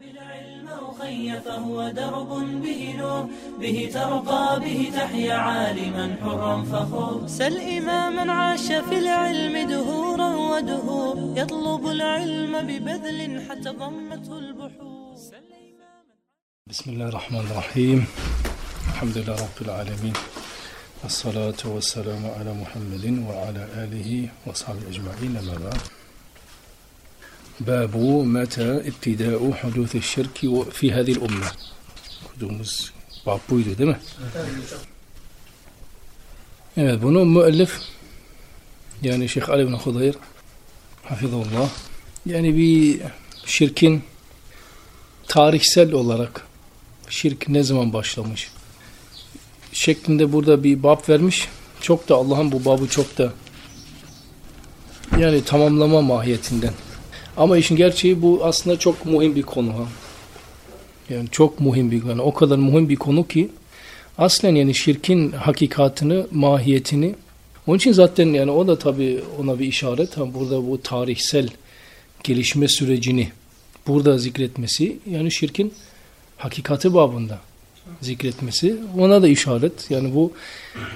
بالعلم أخي فهو درب به نور به ترقى به تحيا عالما حرا فخور. سل إماما عاش في العلم دهورا ودهور يطلب العلم ببذل حتى ضمته البحور. بسم الله الرحمن الرحيم. الحمد لله رب العالمين. الصلاة والسلام على محمد وعلى آله وصحبه أجمعين أما بعد. Babu meta ibtida'u huduthi şirki fi hadhihi umme. Okuduğumuz bab buydu değil mi? Evet bunu müellif yani Şeyh Ali bin Hudayr hafizullah yani bir şirkin tarihsel olarak şirk ne zaman başlamış şeklinde burada bir bab vermiş. Çok da Allah'ın bu babı çok da yani tamamlama mahiyetinden ama işin gerçeği bu aslında çok mühim bir konu. Ha. Yani çok mühim bir konu. O kadar mühim bir konu ki aslen yani şirkin hakikatini, mahiyetini onun için zaten yani o da tabi ona bir işaret. Ha, burada bu tarihsel gelişme sürecini burada zikretmesi yani şirkin hakikati babında zikretmesi ona da işaret. Yani bu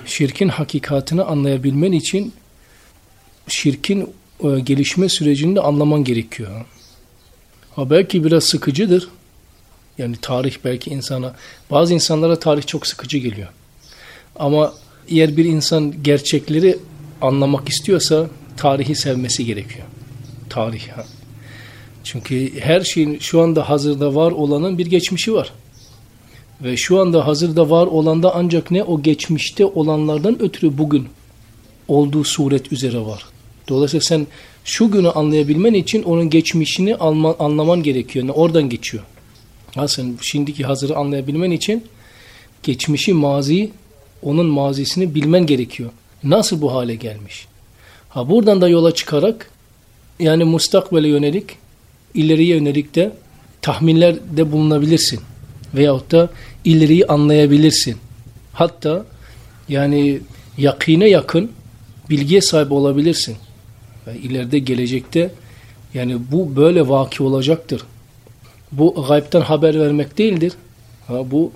şirkin hakikatini anlayabilmen için şirkin e, gelişme sürecini de anlaman gerekiyor. Ha belki biraz sıkıcıdır. Yani tarih belki insana bazı insanlara tarih çok sıkıcı geliyor. Ama eğer bir insan gerçekleri anlamak istiyorsa tarihi sevmesi gerekiyor. Tarih. Ha. Çünkü her şeyin şu anda hazırda var olanın bir geçmişi var. Ve şu anda hazırda var olanda ancak ne o geçmişte olanlardan ötürü bugün olduğu suret üzere var. Dolayısıyla sen şu günü anlayabilmen için onun geçmişini alman, anlaman gerekiyor. Yani oradan geçiyor. Ha sen şimdiki hazırı anlayabilmen için geçmişi, maziyi, onun mazisini bilmen gerekiyor. Nasıl bu hale gelmiş? Ha buradan da yola çıkarak yani mustakbele yönelik, ileriye yönelik de tahminlerde bulunabilirsin. Veyahut da ileriyi anlayabilirsin. Hatta yani yakine yakın bilgiye sahip olabilirsin. Ve ileride gelecekte yani bu böyle vaki olacaktır. Bu gaybten haber vermek değildir. Ha, bu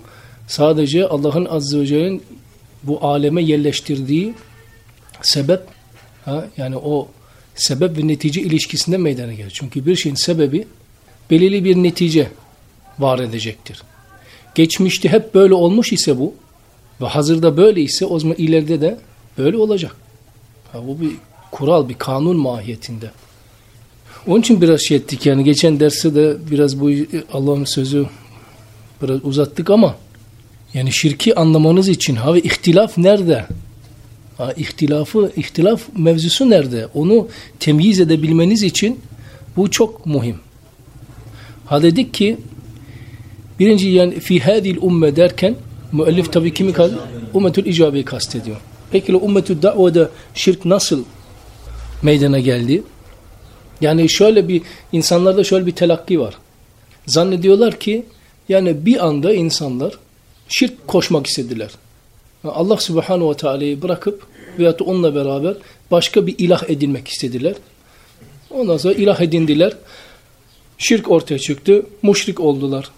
sadece Allah'ın azze ve celle'nin bu aleme yerleştirdiği sebep ha, yani o sebep ve netice ilişkisinde meydana gelir. Çünkü bir şeyin sebebi belirli bir netice var edecektir. Geçmişte hep böyle olmuş ise bu ve hazırda böyle ise o zaman ileride de böyle olacak. Ha, bu bir kural, bir kanun mahiyetinde. Onun için biraz şey ettik yani geçen derste de biraz bu Allah'ın sözü biraz uzattık ama yani şirki anlamanız için ha ve ihtilaf nerede? Ha, ihtilafı, ihtilaf mevzusu nerede? Onu temyiz edebilmeniz için bu çok mühim. Ha dedik ki birinci yani fi hadil umme derken müellif tabii kimi kast? Ummetül icabeyi kastediyor. Peki ummetü da'vada şirk nasıl meydana geldi? Yani şöyle bir insanlarda şöyle bir telakki var. Zannediyorlar ki yani bir anda insanlar şirk koşmak istediler. Allah subhanahu ve teala'yı bırakıp veyahut onunla beraber başka bir ilah edinmek istediler. Ondan sonra ilah edindiler. Şirk ortaya çıktı. Muşrik oldular.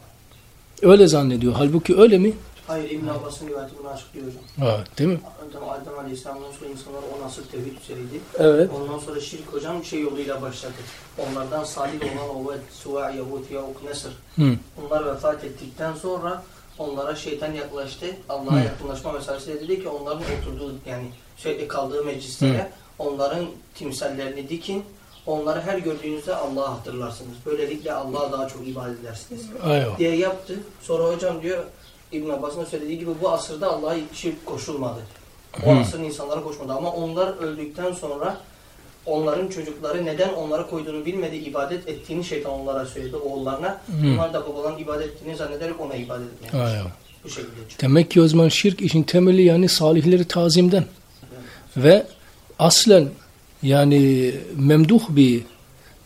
Öyle zannediyor. Halbuki öyle mi? Hayır İbn Abbas'ın rivayeti bunu açıklıyor hocam. Ha, değil mi? Adem, Adem Aleyhisselam'dan sonra insanlar o nasıl tevhid üzereydi. Evet. Ondan sonra şirk hocam şey yoluyla başladı. Onlardan salih olan Oved, Suva, Yahut, Yahuk, Nesr. Hı. Onlar vefat ettikten sonra onlara şeytan yaklaştı. Allah'a Hı. yakınlaşma meselesi dedi ki onların oturduğu yani sürekli kaldığı meclislere onların timsallerini dikin. Onları her gördüğünüzde Allah'ı hatırlarsınız. Böylelikle Allah'a daha çok ibadet edersiniz. Ayva. diye yaptı. Sonra hocam diyor İbn Abbas'ın söylediği gibi bu asırda Allah'a şirk koşulmadı. O Hı. asırın insanları koşmadı ama onlar öldükten sonra onların çocukları neden onlara koyduğunu bilmedi, ibadet ettiğini şeytan onlara söyledi oğullarına. Hı. Onlar da babaların ibadet ettiğini zannederek ona ibadet etmeye. Ayva. Bu şekilde çıktı. Demek ki o zaman şirk işin temeli yani salihleri tazimden. Ve aslen yani memduh bir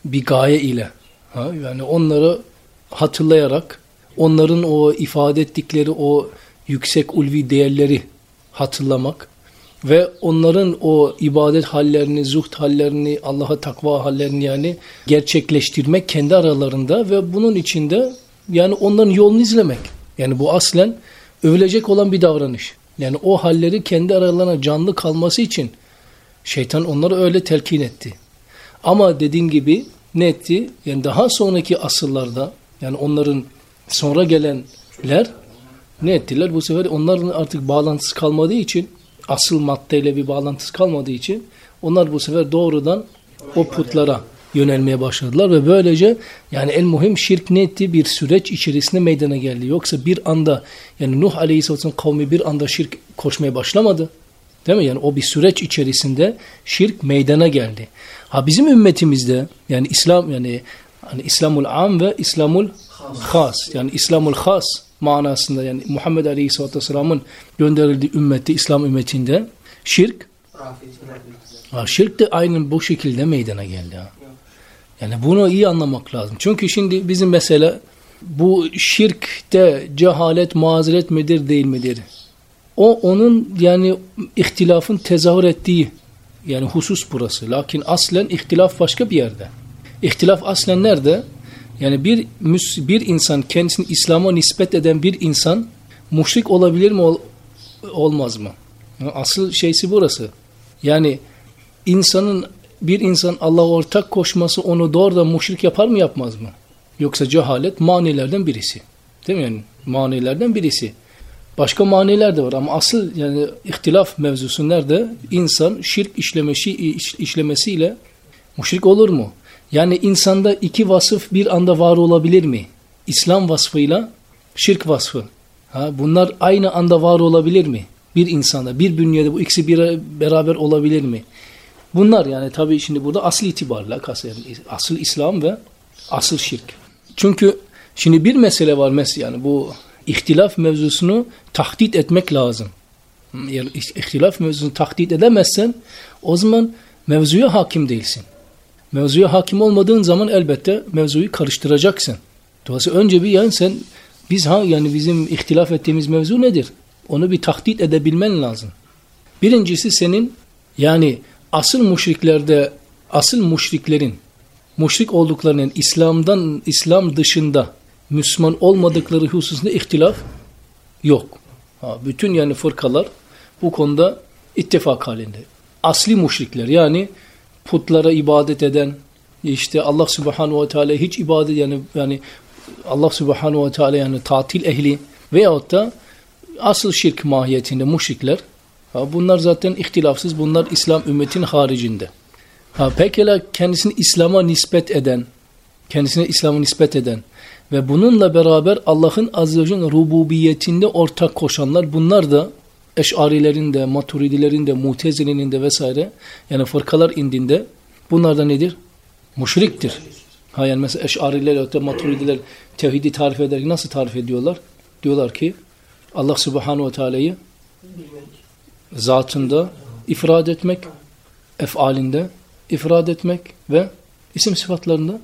bir gaye ile ha, yani onları hatırlayarak onların o ifade ettikleri o yüksek ulvi değerleri hatırlamak ve onların o ibadet hallerini, zuhd hallerini, Allah'a takva hallerini yani gerçekleştirmek kendi aralarında ve bunun içinde yani onların yolunu izlemek. Yani bu aslen övülecek olan bir davranış. Yani o halleri kendi aralarına canlı kalması için şeytan onları öyle telkin etti. Ama dediğim gibi ne etti? Yani daha sonraki asırlarda yani onların sonra gelenler ne ettiler? Bu sefer onların artık bağlantısı kalmadığı için asıl maddeyle bir bağlantısı kalmadığı için onlar bu sefer doğrudan o putlara yönelmeye başladılar ve böylece yani en muhim şirk ne etti? Bir süreç içerisinde meydana geldi. Yoksa bir anda yani Nuh Aleyhisselatü'nün kavmi bir anda şirk koşmaya başlamadı. Değil mi? Yani o bir süreç içerisinde şirk meydana geldi. Ha bizim ümmetimizde yani İslam yani hani İslamul am ve İslamul has yani İslamul has manasında yani Muhammed Aleyhisselatü Vesselam'ın gönderildiği ümmette İslam ümmetinde şirk ha, şirk de aynen bu şekilde meydana geldi. Ha. Yani bunu iyi anlamak lazım. Çünkü şimdi bizim mesela bu şirkte cehalet mazeret midir değil midir? O onun yani ihtilafın tezahür ettiği yani husus burası. Lakin aslen ihtilaf başka bir yerde. İhtilaf aslen nerede? Yani bir bir insan kendisini İslam'a nispet eden bir insan müşrik olabilir mi ol, olmaz mı? Asıl şeysi burası. Yani insanın bir insan Allah'a ortak koşması onu doğrudan müşrik yapar mı yapmaz mı? Yoksa cehalet manilerden birisi. Değil mi? Yani manilerden birisi. Başka maniler de var ama asıl yani ihtilaf mevzusu nerede? İnsan şirk işlemesi, işlemesiyle müşrik olur mu? Yani insanda iki vasıf bir anda var olabilir mi? İslam vasfıyla şirk vasfı. Ha, bunlar aynı anda var olabilir mi? Bir insanda, bir bünyede bu ikisi bir beraber olabilir mi? Bunlar yani tabii şimdi burada asıl itibarla asıl İslam ve asıl şirk. Çünkü şimdi bir mesele var mesela yani bu ihtilaf mevzusunu tahdit etmek lazım. Yani ihtilaf mevzusunu tahdit edemezsen o zaman mevzuya hakim değilsin. Mevzuya hakim olmadığın zaman elbette mevzuyu karıştıracaksın. Dolayısıyla önce bir yani sen biz ha yani bizim ihtilaf ettiğimiz mevzu nedir? Onu bir tahdit edebilmen lazım. Birincisi senin yani asıl müşriklerde asıl müşriklerin müşrik olduklarının İslam'dan İslam dışında Müslüman olmadıkları hususunda ihtilaf yok. Ha, bütün yani fırkalar bu konuda ittifak halinde. Asli müşrikler yani putlara ibadet eden işte Allah Subhanahu ve Teala hiç ibadet yani yani Allah Subhanahu ve Teala yani tatil ehli veyahut da asıl şirk mahiyetinde müşrikler ha, bunlar zaten ihtilafsız bunlar İslam ümmetin haricinde. Ha, pekala kendisini İslam'a nispet eden kendisine İslam'a nispet eden ve bununla beraber Allah'ın azze rububiyetinde ortak koşanlar bunlar da Eş'arilerin de, Maturidilerin de, Mutezile'nin de vesaire yani fırkalar indinde bunlar da nedir? Müşriktir. Ha yani mesela Eş'ariler ya da Maturidiler tevhidi tarif ederken nasıl tarif ediyorlar? Diyorlar ki Allah Subhanahu ve Teala'yı zatında ifrad etmek, efalinde ifrad etmek ve isim sıfatlarında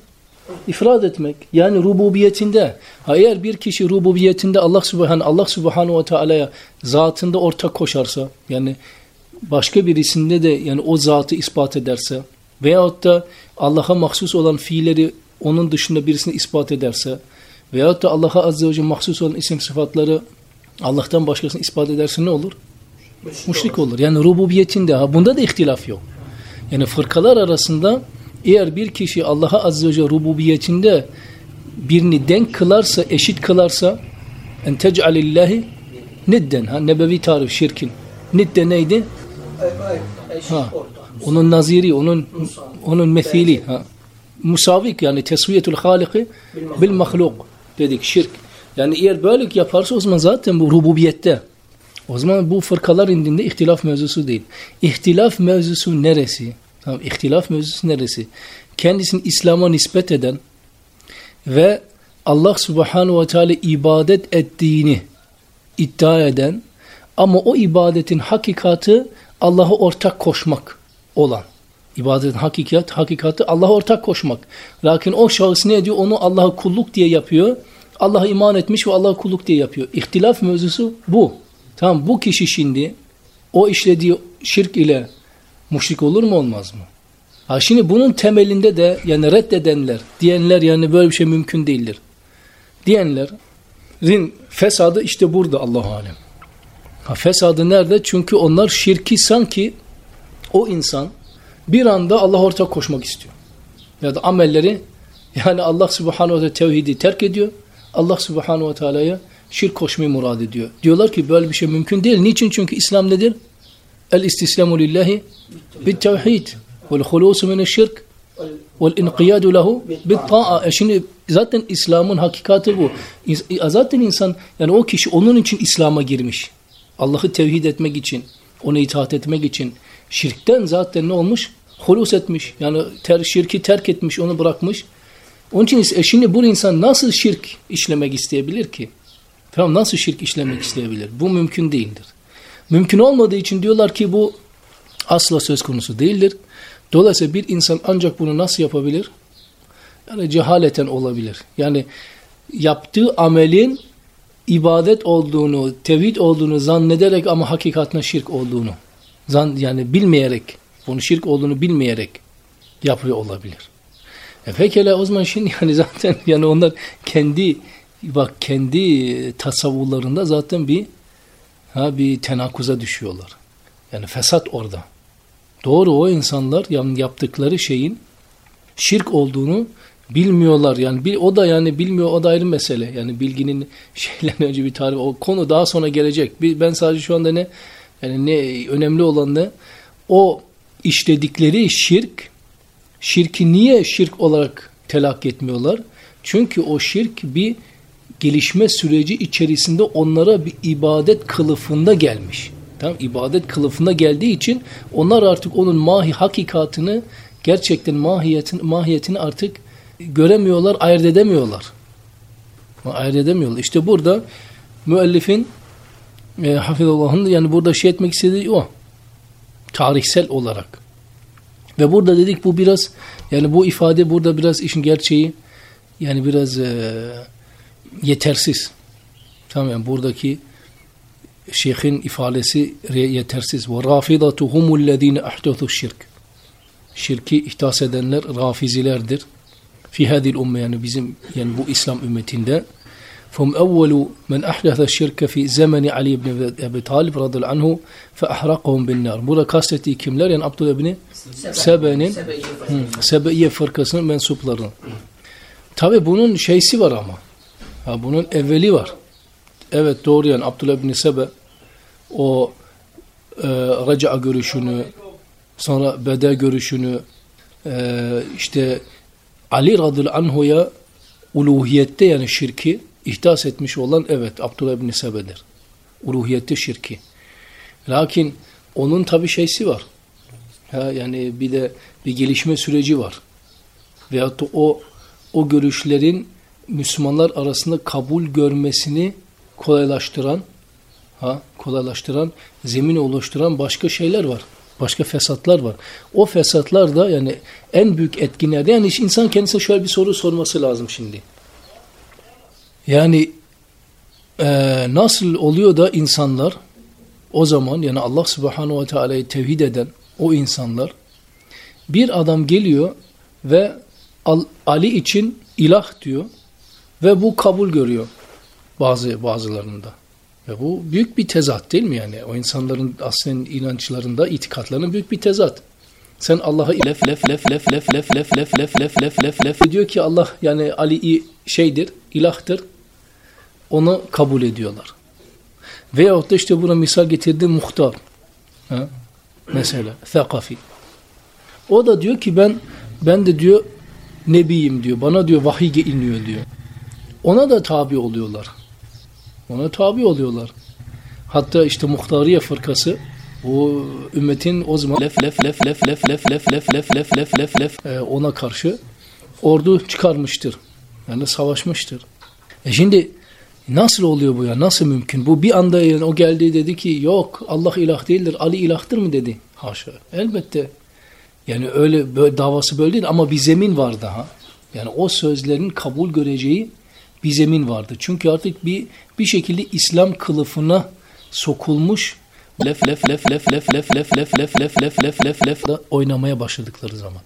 ifrad etmek. Yani rububiyetinde. Eğer bir kişi rububiyetinde Allah Subhanahu Allah Subhanahu ve Teala'ya zatında ortak koşarsa yani başka birisinde de yani o zatı ispat ederse veyahut da Allah'a mahsus olan fiilleri onun dışında birisini ispat ederse veyahut da Allah'a azze ve celle mahsus olan isim sıfatları Allah'tan başkasını ispat ederse ne olur? Müşrik olur. Yani rububiyetinde. Ha bunda da ihtilaf yok. Yani fırkalar arasında eğer bir kişi Allah'a azze ve celle rububiyetinde birini denk kılarsa, eşit kılarsa en tec'alillahi nidden. Ha, nebevi tarif şirkin. Nidde neydi? Ha, onun naziri, onun onun mesili. Ha. Musavik yani tesviyetul haliki bil mahluk dedik şirk. Yani eğer böyle yaparsa o zaman zaten bu rububiyette. O zaman bu fırkalar indinde ihtilaf mevzusu değil. İhtilaf mevzusu neresi? Tamam, ihtilaf mevzusu neresi? Kendisini İslam'a nispet eden ve Allah subhanahu ve teala ibadet ettiğini iddia eden ama o ibadetin hakikati Allah'a ortak koşmak olan. İbadetin hakikat, hakikati Allah'a ortak koşmak. Lakin o şahıs ne ediyor? Onu Allah'a kulluk diye yapıyor. Allah'a iman etmiş ve Allah'a kulluk diye yapıyor. İhtilaf mevzusu bu. Tamam bu kişi şimdi o işlediği şirk ile müşrik olur mu olmaz mı? Ha şimdi bunun temelinde de yani reddedenler, diyenler yani böyle bir şey mümkün değildir. diyenlerin fesadı işte burada Allahu alem. Ha, fesadı nerede? Çünkü onlar şirki sanki o insan bir anda Allah ortak koşmak istiyor. Ya da amelleri yani Allah subhanahu ve teala tevhidi terk ediyor. Allah subhanahu ve teala'ya şirk koşmayı murad ediyor. Diyorlar ki böyle bir şey mümkün değil. Niçin? Çünkü İslam nedir? El istislamu lillahi bit tevhid vel hulusu min şirk vel inqiyadu lehu bit ta'a. E şimdi zaten İslam'ın hakikati bu. Zaten insan yani o kişi onun için İslam'a girmiş. Allah'ı tevhid etmek için, ona itaat etmek için şirkten zaten ne olmuş? Hulus etmiş. Yani ter, şirki terk etmiş, onu bırakmış. Onun için e şimdi bu insan nasıl şirk işlemek isteyebilir ki? Tamam nasıl şirk işlemek isteyebilir? Bu mümkün değildir. Mümkün olmadığı için diyorlar ki bu asla söz konusu değildir. Dolayısıyla bir insan ancak bunu nasıl yapabilir? Yani cehaleten olabilir. Yani yaptığı amelin ibadet olduğunu, tevhid olduğunu zannederek ama hakikatine şirk olduğunu, zan, yani bilmeyerek, bunu şirk olduğunu bilmeyerek yapıyor olabilir. E pekala o zaman şimdi yani zaten yani onlar kendi bak kendi tasavvurlarında zaten bir ha bir tenakuza düşüyorlar. Yani fesat orada. Doğru o insanlar yaptıkları şeyin şirk olduğunu bilmiyorlar. Yani bir, o da yani bilmiyor o da ayrı mesele. Yani bilginin şeyden önce bir tarif o konu daha sonra gelecek. Ben sadece şu anda ne yani ne önemli olan ne o işledikleri şirk şirki niye şirk olarak telak etmiyorlar? Çünkü o şirk bir gelişme süreci içerisinde onlara bir ibadet kılıfında gelmiş. Tamam ibadet kılıfında geldiği için onlar artık onun mahi hakikatını gerçekten mahiyetin mahiyetini artık göremiyorlar, ayırt edemiyorlar. Ayırt edemiyorlar. İşte burada müellifin e, Hafizullah'ın yani burada şey etmek istediği o. Tarihsel olarak. Ve burada dedik bu biraz yani bu ifade burada biraz işin gerçeği yani biraz e, yetersiz. Tamam yani buradaki şeyhin ifadesi yetersiz. Ve rafidatuhumul lezine ahdathu şirk. Şirki ihdas edenler rafizilerdir. Fi hadil ümme yani bizim yani bu İslam ümmetinde. Fum evvelu men ahdatha şirke fi zamani Ali ibn Ebi Talib radıyallahu anhu fe ahraqahum bin nar. Burada kastettiği kimler? Yani Abdullah ibn Sebe'nin Sebe'ye fırkasının mensupları. Tabi bunun şeysi var ama. Ha, bunun evveli var. Evet doğru yani Abdullah bin Sebe o e, Reca görüşünü sonra Bede görüşünü e, işte Ali radıyallahu anhu'ya uluhiyette yani şirki ihdas etmiş olan evet Abdullah ibn Sebe'dir. Uluhiyette şirki. Lakin onun tabi şeysi var. Ha, yani bir de bir gelişme süreci var. Veyahut da o, o görüşlerin Müslümanlar arasında kabul görmesini kolaylaştıran, ha, kolaylaştıran, zemin oluşturan başka şeyler var. Başka fesatlar var. O fesatlar da yani en büyük etkinlerde yani insan kendisine şöyle bir soru sorması lazım şimdi. Yani e, nasıl oluyor da insanlar o zaman yani Allah subhanahu ve teala'yı tevhid eden o insanlar bir adam geliyor ve Ali için ilah diyor ve bu kabul görüyor bazı bazılarında. Ve bu büyük bir tezat değil mi yani? O insanların aslında inançlarında, itikatlarının büyük bir tezat. Sen Allah'a lef lef lef lef lef lef lef lef lef lef lef lef lef diyor ki Allah yani Ali şeydir, ilahtır. Onu kabul ediyorlar. Veyahut da işte buna misal getirdi muhtar. Ha? Mesela thakafi. O da diyor ki ben ben de diyor nebiyim diyor. Bana diyor vahiy iniyor diyor. Ona da tabi oluyorlar. Ona tabi oluyorlar. Hatta işte Muhtariye fırkası bu ümmetin o zaman lef lef lef lef lef lef lef lef lef lef lef lef lef ona karşı ordu çıkarmıştır. Yani savaşmıştır. E şimdi nasıl oluyor bu ya? Nasıl mümkün? Bu bir anda yani o geldi dedi ki yok Allah ilah değildir. Ali ilahtır mı dedi. Haşa. Elbette. Yani öyle böyle, davası böyle değil ama bir zemin var daha. Yani o sözlerin kabul göreceği bir zemin vardı. Çünkü artık bir bir şekilde İslam kılıfına sokulmuş lef lef lef lef lef lef lef lef lef lef lef lef lef lef da oynamaya başladıkları zaman.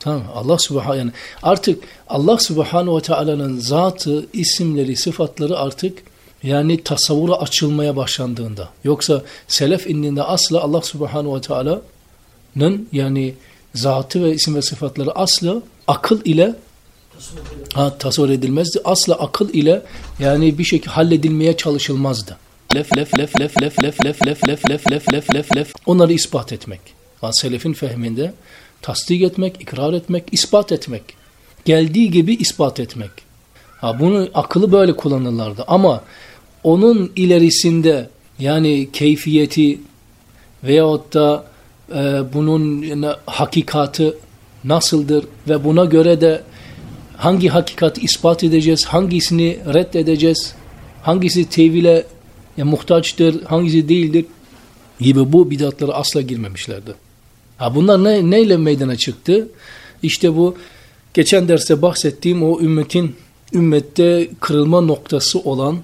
Tamam? Allah subhanahu yani artık Allah subhanahu ve teala'nın zatı, isimleri, sıfatları artık yani tasavvura açılmaya başlandığında. Yoksa selef indinde asla Allah subhanahu ve teala'nın yani zatı ve isim ve sıfatları asla akıl ile ha, tasavvur edilmezdi. Asla akıl ile yani bir şekilde halledilmeye çalışılmazdı. Lef lef lef lef lef lef lef lef lef lef lef lef lef lef onları ispat etmek. Selefin fehminde tasdik etmek, ikrar etmek, ispat etmek. Geldiği gibi ispat etmek. Ha, bunu akıllı böyle kullanırlardı ama onun ilerisinde yani keyfiyeti veyahut da e, bunun yani, hakikati nasıldır ve buna göre de hangi hakikati ispat edeceğiz, hangisini reddedeceğiz, hangisi tevhile ya, muhtaçtır, hangisi değildir gibi bu bidatlara asla girmemişlerdi. Ha bunlar ne, neyle meydana çıktı? İşte bu geçen derste bahsettiğim o ümmetin ümmette kırılma noktası olan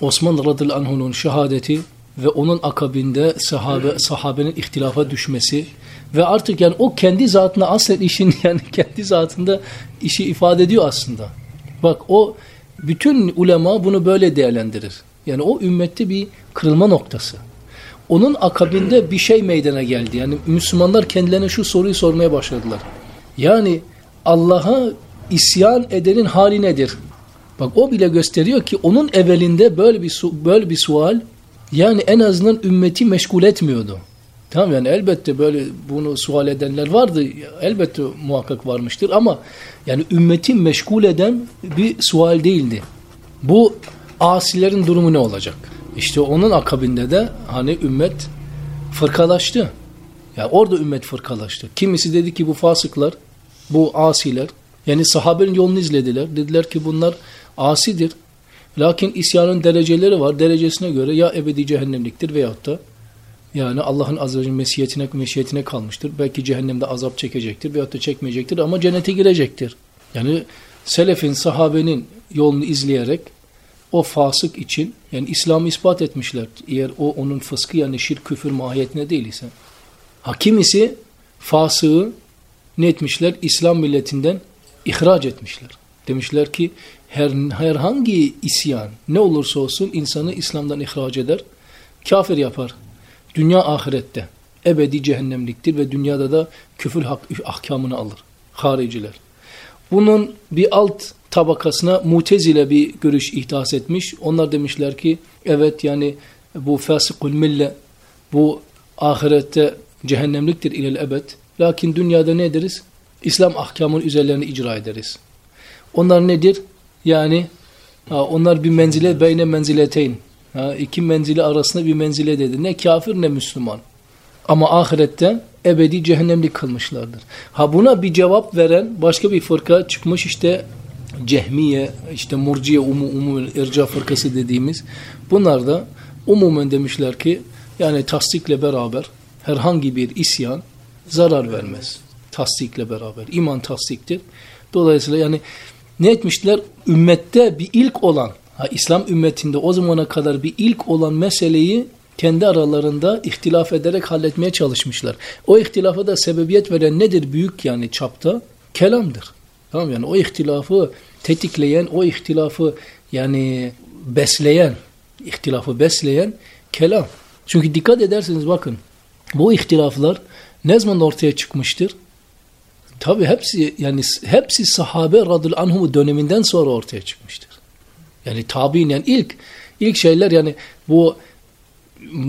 Osman radıyallahu anh'un şehadeti ve onun akabinde sahabe, sahabenin ihtilafa düşmesi ve artık yani o kendi zatına aslen işin yani kendi zatında işi ifade ediyor aslında. Bak o bütün ulema bunu böyle değerlendirir. Yani o ümmette bir kırılma noktası. Onun akabinde bir şey meydana geldi. Yani Müslümanlar kendilerine şu soruyu sormaya başladılar. Yani Allah'a isyan edenin hali nedir? Bak o bile gösteriyor ki onun evvelinde böyle bir böyle bir sual yani en azından ümmeti meşgul etmiyordu. Tamam yani elbette böyle bunu sual edenler vardı. Elbette muhakkak varmıştır ama yani ümmeti meşgul eden bir sual değildi. Bu asilerin durumu ne olacak? İşte onun akabinde de hani ümmet fırkalaştı. Ya yani orada ümmet fırkalaştı. Kimisi dedi ki bu fasıklar, bu asiler. Yani sahabenin yolunu izlediler. Dediler ki bunlar asidir. Lakin isyanın dereceleri var. Derecesine göre ya ebedi cehennemliktir veyahut da yani Allah'ın ve mesiyetine, meşiyetine kalmıştır. Belki cehennemde azap çekecektir veyahut da çekmeyecektir ama cennete girecektir. Yani selefin, sahabenin yolunu izleyerek o fasık için yani İslam'ı ispat etmişler. Eğer o onun fıskı yani şirk küfür mahiyetine değil ise. Hakim ise fasığı ne etmişler? İslam milletinden ihraç etmişler. Demişler ki her herhangi isyan ne olursa olsun insanı İslam'dan ihraç eder. Kafir yapar. Dünya ahirette ebedi cehennemliktir ve dünyada da küfür hak, ahkamını alır. Hariciler. Bunun bir alt tabakasına mutezile bir görüş ihdas etmiş. Onlar demişler ki evet yani bu fasıkul mille bu ahirette cehennemliktir ilel ebed. Lakin dünyada ne ederiz? İslam ahkamının üzerlerini icra ederiz. Onlar nedir? Yani onlar bir menzile beyne menzileteyn. Ha, iki menzili arasında bir menzile dedi. Ne kafir ne Müslüman. Ama ahirette ebedi cehennemlik kılmışlardır. Ha buna bir cevap veren başka bir fırka çıkmış işte Cehmiye, işte Murciye, umu, umu, irca fırkası dediğimiz. Bunlar da umumen demişler ki yani tasdikle beraber herhangi bir isyan zarar vermez. Tasdikle beraber. İman tasdiktir. Dolayısıyla yani ne etmişler? Ümmette bir ilk olan, ha, İslam ümmetinde o zamana kadar bir ilk olan meseleyi kendi aralarında ihtilaf ederek halletmeye çalışmışlar. O ihtilafa da sebebiyet veren nedir büyük yani çapta? Kelamdır. Tamam yani o ihtilafı tetikleyen, o ihtilafı yani besleyen, ihtilafı besleyen kelam. Çünkü dikkat ederseniz bakın bu ihtilaflar ne zaman ortaya çıkmıştır? Tabi hepsi yani hepsi sahabe radıyallahu anhum döneminden sonra ortaya çıkmıştır. Yani tabi'in yani ilk ilk şeyler yani bu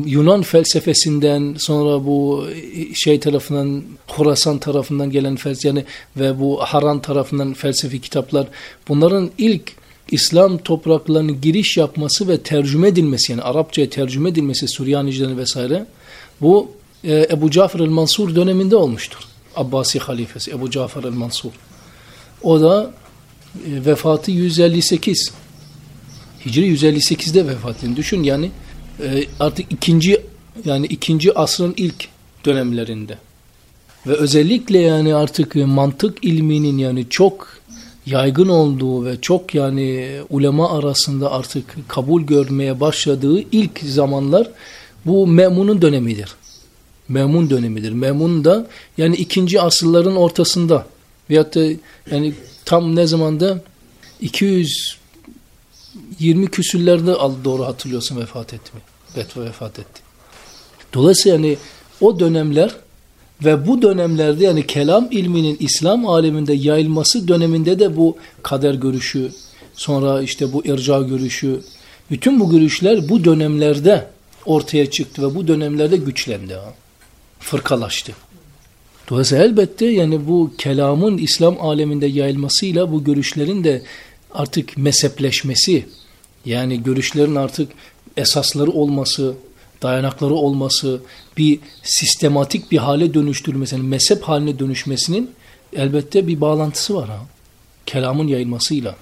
Yunan felsefesinden sonra bu şey tarafından Horasan tarafından gelen felsefe yani ve bu Haran tarafından felsefi kitaplar bunların ilk İslam topraklarına giriş yapması ve tercüme edilmesi yani Arapçaya tercüme edilmesi Suryanicilerin vesaire bu e, Ebu Cafer el-Mansur döneminde olmuştur. Abbasi halifesi Ebu Cafer el-Mansur. O da e, vefatı 158. Hicri 158'de vefat edin. Düşün yani e, artık ikinci yani ikinci asrın ilk dönemlerinde. Ve özellikle yani artık mantık ilminin yani çok yaygın olduğu ve çok yani ulema arasında artık kabul görmeye başladığı ilk zamanlar bu Memun'un dönemidir. Memun dönemidir. Memun da yani ikinci asırların ortasında Veyahut da yani tam ne zamanda 220 küsürlerde doğru hatırlıyorsun vefat etti mi? Betve vefat etti. Dolayısıyla yani o dönemler ve bu dönemlerde yani kelam ilminin İslam aleminde yayılması döneminde de bu kader görüşü, sonra işte bu irca görüşü, bütün bu görüşler bu dönemlerde ortaya çıktı ve bu dönemlerde güçlendi. Fırkalaştı. Dolayısıyla elbette yani bu kelamın İslam aleminde yayılmasıyla bu görüşlerin de artık mezhepleşmesi, yani görüşlerin artık esasları olması, dayanakları olması, bir sistematik bir hale dönüştürmesinin, mezhep haline dönüşmesinin elbette bir bağlantısı var ha. Kelamın yayılmasıyla.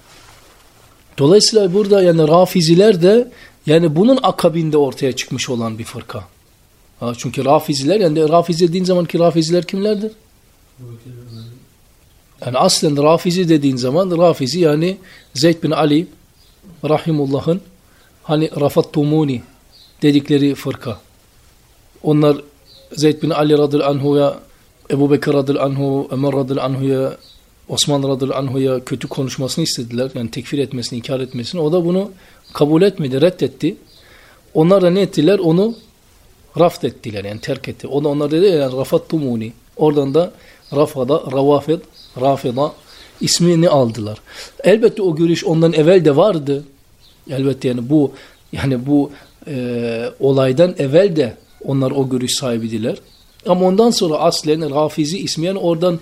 Dolayısıyla burada yani Rafiziler de yani bunun akabinde ortaya çıkmış olan bir fırka. Ha, çünkü Rafiziler yani Rafizi dediğin zaman ki Rafiziler kimlerdir? Yani aslen Rafizi dediğin zaman Rafizi yani Zeyd bin Ali Rahimullah'ın hani Rafat Tumuni dedikleri fırka. Onlar Zeyd bin Ali radıyallahu anhu'ya, Ebu Bekir radıyallahu anhu, Ömer radıyallahu anhu'ya, Osman radıyallahu anhu'ya kötü konuşmasını istediler. Yani tekfir etmesini, inkar etmesini. O da bunu kabul etmedi, reddetti. Onlar da ne ettiler? Onu raft ettiler yani terk etti. O da onlar dedi yani Rafat Tumuni. Oradan da Rafada, Ravafid, Rafida ismini aldılar. Elbette o görüş ondan evvel de vardı. Elbette yani bu yani bu e, olaydan evvel de onlar o görüş sahibidiler. Ama ondan sonra aslen Rafizi ismi yani oradan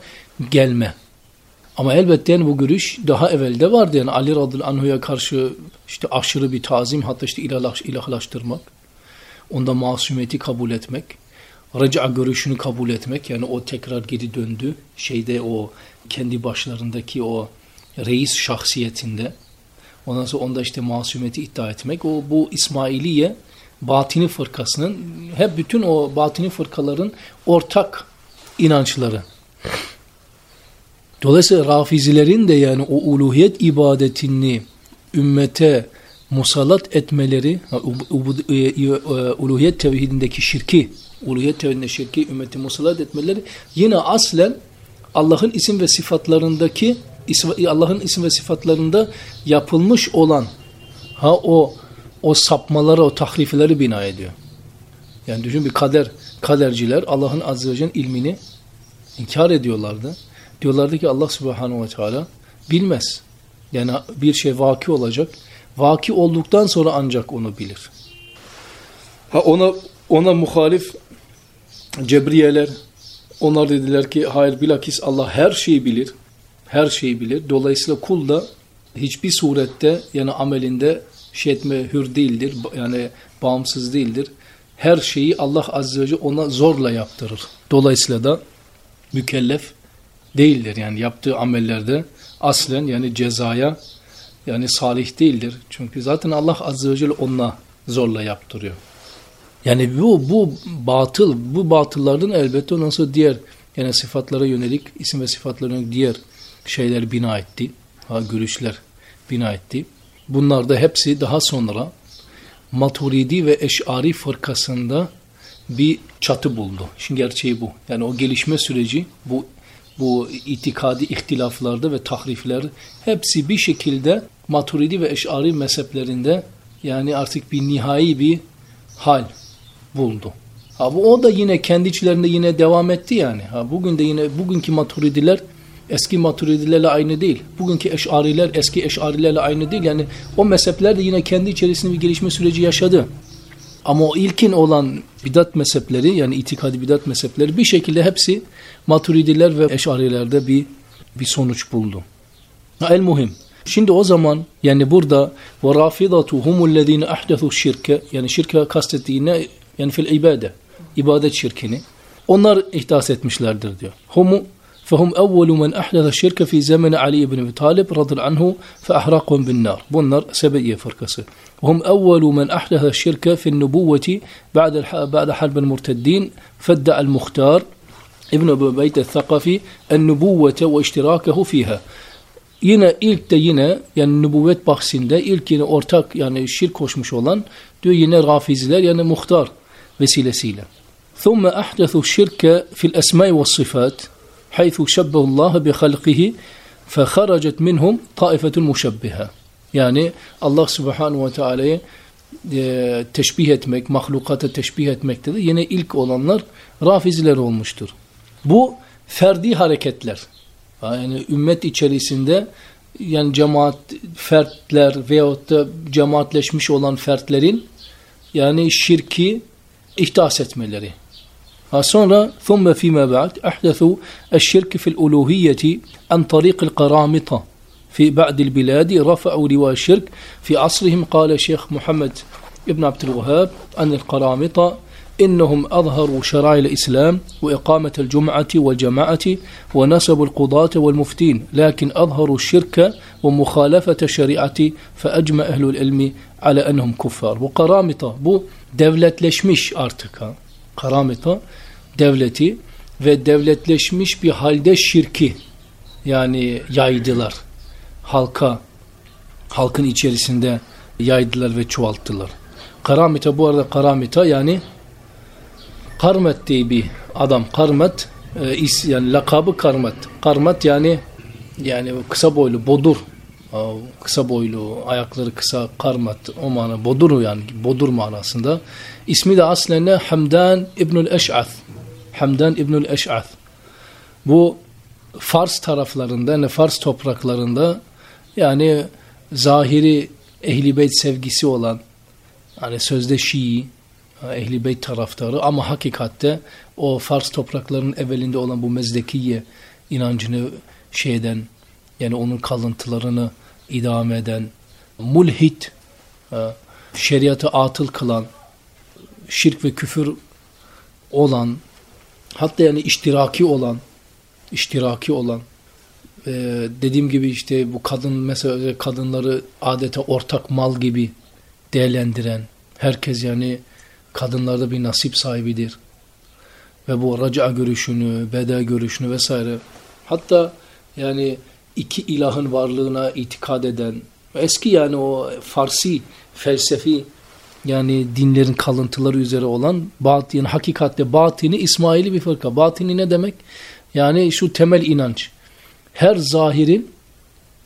gelme. Ama elbette yani bu görüş daha evvelde vardı. Yani Ali radıyallahu karşı işte aşırı bir tazim hatta işte ilah, ilahlaştırmak. Onda masumiyeti kabul etmek. Raca görüşünü kabul etmek. Yani o tekrar geri döndü. Şeyde o kendi başlarındaki o reis şahsiyetinde. Ondan sonra onda işte masumiyeti iddia etmek. O bu İsmailiye batini fırkasının hep bütün o batini fırkaların ortak inançları. Dolayısıyla Rafizilerin de yani o uluhiyet ibadetini ümmete musallat etmeleri, e, e, uluhiyet tevhidindeki şirki, uluhiyet tevhidinde şirki ümmeti musallat etmeleri yine aslen Allah'ın isim ve sıfatlarındaki Allah'ın isim ve sıfatlarında yapılmış olan ha o o sapmaları, o tahrifeleri bina ediyor. Yani düşün bir kader, kaderciler Allah'ın azze ve celle'nin ilmini inkar ediyorlardı. Diyorlardı ki Allah subhanahu ve teala bilmez. Yani bir şey vaki olacak. Vaki olduktan sonra ancak onu bilir. Ha ona ona muhalif cebriyeler onlar dediler ki hayır bilakis Allah her şeyi bilir. Her şeyi bilir. Dolayısıyla kul da hiçbir surette yani amelinde şey etme hür değildir. Yani bağımsız değildir. Her şeyi Allah azze ve celle ona zorla yaptırır. Dolayısıyla da mükellef değildir. Yani yaptığı amellerde aslen yani cezaya yani salih değildir. Çünkü zaten Allah azze ve celle ona zorla yaptırıyor. Yani bu bu batıl, bu batıllardan elbette ondan sonra diğer yani sıfatlara yönelik isim ve sıfatlara yönelik diğer şeyler bina etti. Ha, görüşler bina etti. Bunlar da hepsi daha sonra Maturidi ve Eş'ari fırkasında bir çatı buldu. Şimdi gerçeği bu. Yani o gelişme süreci bu bu itikadi ihtilaflarda ve tahrifler hepsi bir şekilde Maturidi ve Eş'ari mezheplerinde yani artık bir nihai bir hal buldu. Ha bu o da yine kendi içlerinde yine devam etti yani. Ha bugün de yine bugünkü Maturidiler eski maturidilerle aynı değil. Bugünkü eşariler eski eşarilerle aynı değil. Yani o mezhepler de yine kendi içerisinde bir gelişme süreci yaşadı. Ama o ilkin olan bidat mezhepleri yani itikadi bidat mezhepleri bir şekilde hepsi maturidiler ve eşarilerde bir bir sonuç buldu. El muhim. Şimdi o zaman yani burada ve rafidatu humullezine ahdathu şirke yani şirke kastettiğine yani fil ibade ibadet şirkini onlar ihdas etmişlerdir diyor. Humu فهم أول من أحدث الشرك في زمن علي بن أبي طالب رضي عنه فأحرقهم بالنار bunlar sebebiye fırkası وهم أول من أحدث الشرك في النبوة بعد بعد حرب المرتدين فدع المختار ابن أبي بيت الثقفي النبوة واشتراكه فيها yine ilk de yine yani nübüvvet bahsinde ilk yine ortak yani şirk koşmuş olan diyor yine rafiziler yani muhtar vesilesiyle. ثم أحدثوا الشرك في الأسماء والصفات حيث شبه الله بخلقه فخرجت منهم طائفة مشبهة yani Allah subhanahu ve teala'yı e, teşbih etmek, mahlukata teşbih etmekte de yine ilk olanlar rafiziler olmuştur. Bu ferdi hareketler. Yani ümmet içerisinde yani cemaat fertler veyahut da cemaatleşmiş olan fertlerin yani şirki ihdas etmeleri. Ha sonra ثم فيما بعد أحدثوا الشرك في الألوهية عن طريق القرامطة في بعض البلاد رفعوا لواء الشرك في عصرهم قال شيخ محمد ابن عبد الوهاب أن القرامطة إنهم أظهروا شرائع الإسلام وإقامة الجمعة والجماعة ونسبوا القضاة والمفتين لكن أظهروا الشرك ومخالفة الشريعة فأجمع أهل العلم على أنهم كفار وقرامطة bu devletleşmiş artık ha. Karamita devleti ve devletleşmiş bir halde şirki yani yaydılar halka halkın içerisinde yaydılar ve çoğalttılar. Karamita bu arada karamita yani Karmet diye bir adam. Karmet e, is, yani lakabı Karmet. Karmet yani yani kısa boylu, bodur. Kısa boylu, ayakları kısa, karmet o mana bodur yani bodur manasında. İsmi de aslen ne? Hamdan İbnül Eş'ath. Hamdan İbnül Eş'ath. Bu Fars taraflarında, yani Fars topraklarında yani zahiri ehli beyt sevgisi olan hani sözde Şii, ehli beyt taraftarı ama hakikatte o Fars topraklarının evvelinde olan bu mezdekiye inancını şeyden yani onun kalıntılarını idame eden mulhit e, şeriatı atıl kılan şirk ve küfür olan hatta yani iştiraki olan iştiraki olan e, dediğim gibi işte bu kadın mesela kadınları adeta ortak mal gibi değerlendiren herkes yani kadınlarda bir nasip sahibidir. Ve bu raca görüşünü, beda görüşünü vesaire. Hatta yani iki ilahın varlığına itikad eden, eski yani o Farsi felsefi yani dinlerin kalıntıları üzere olan bat, yani hakikatte batini İsmaili bir fırka. Batini ne demek? Yani şu temel inanç. Her zahirin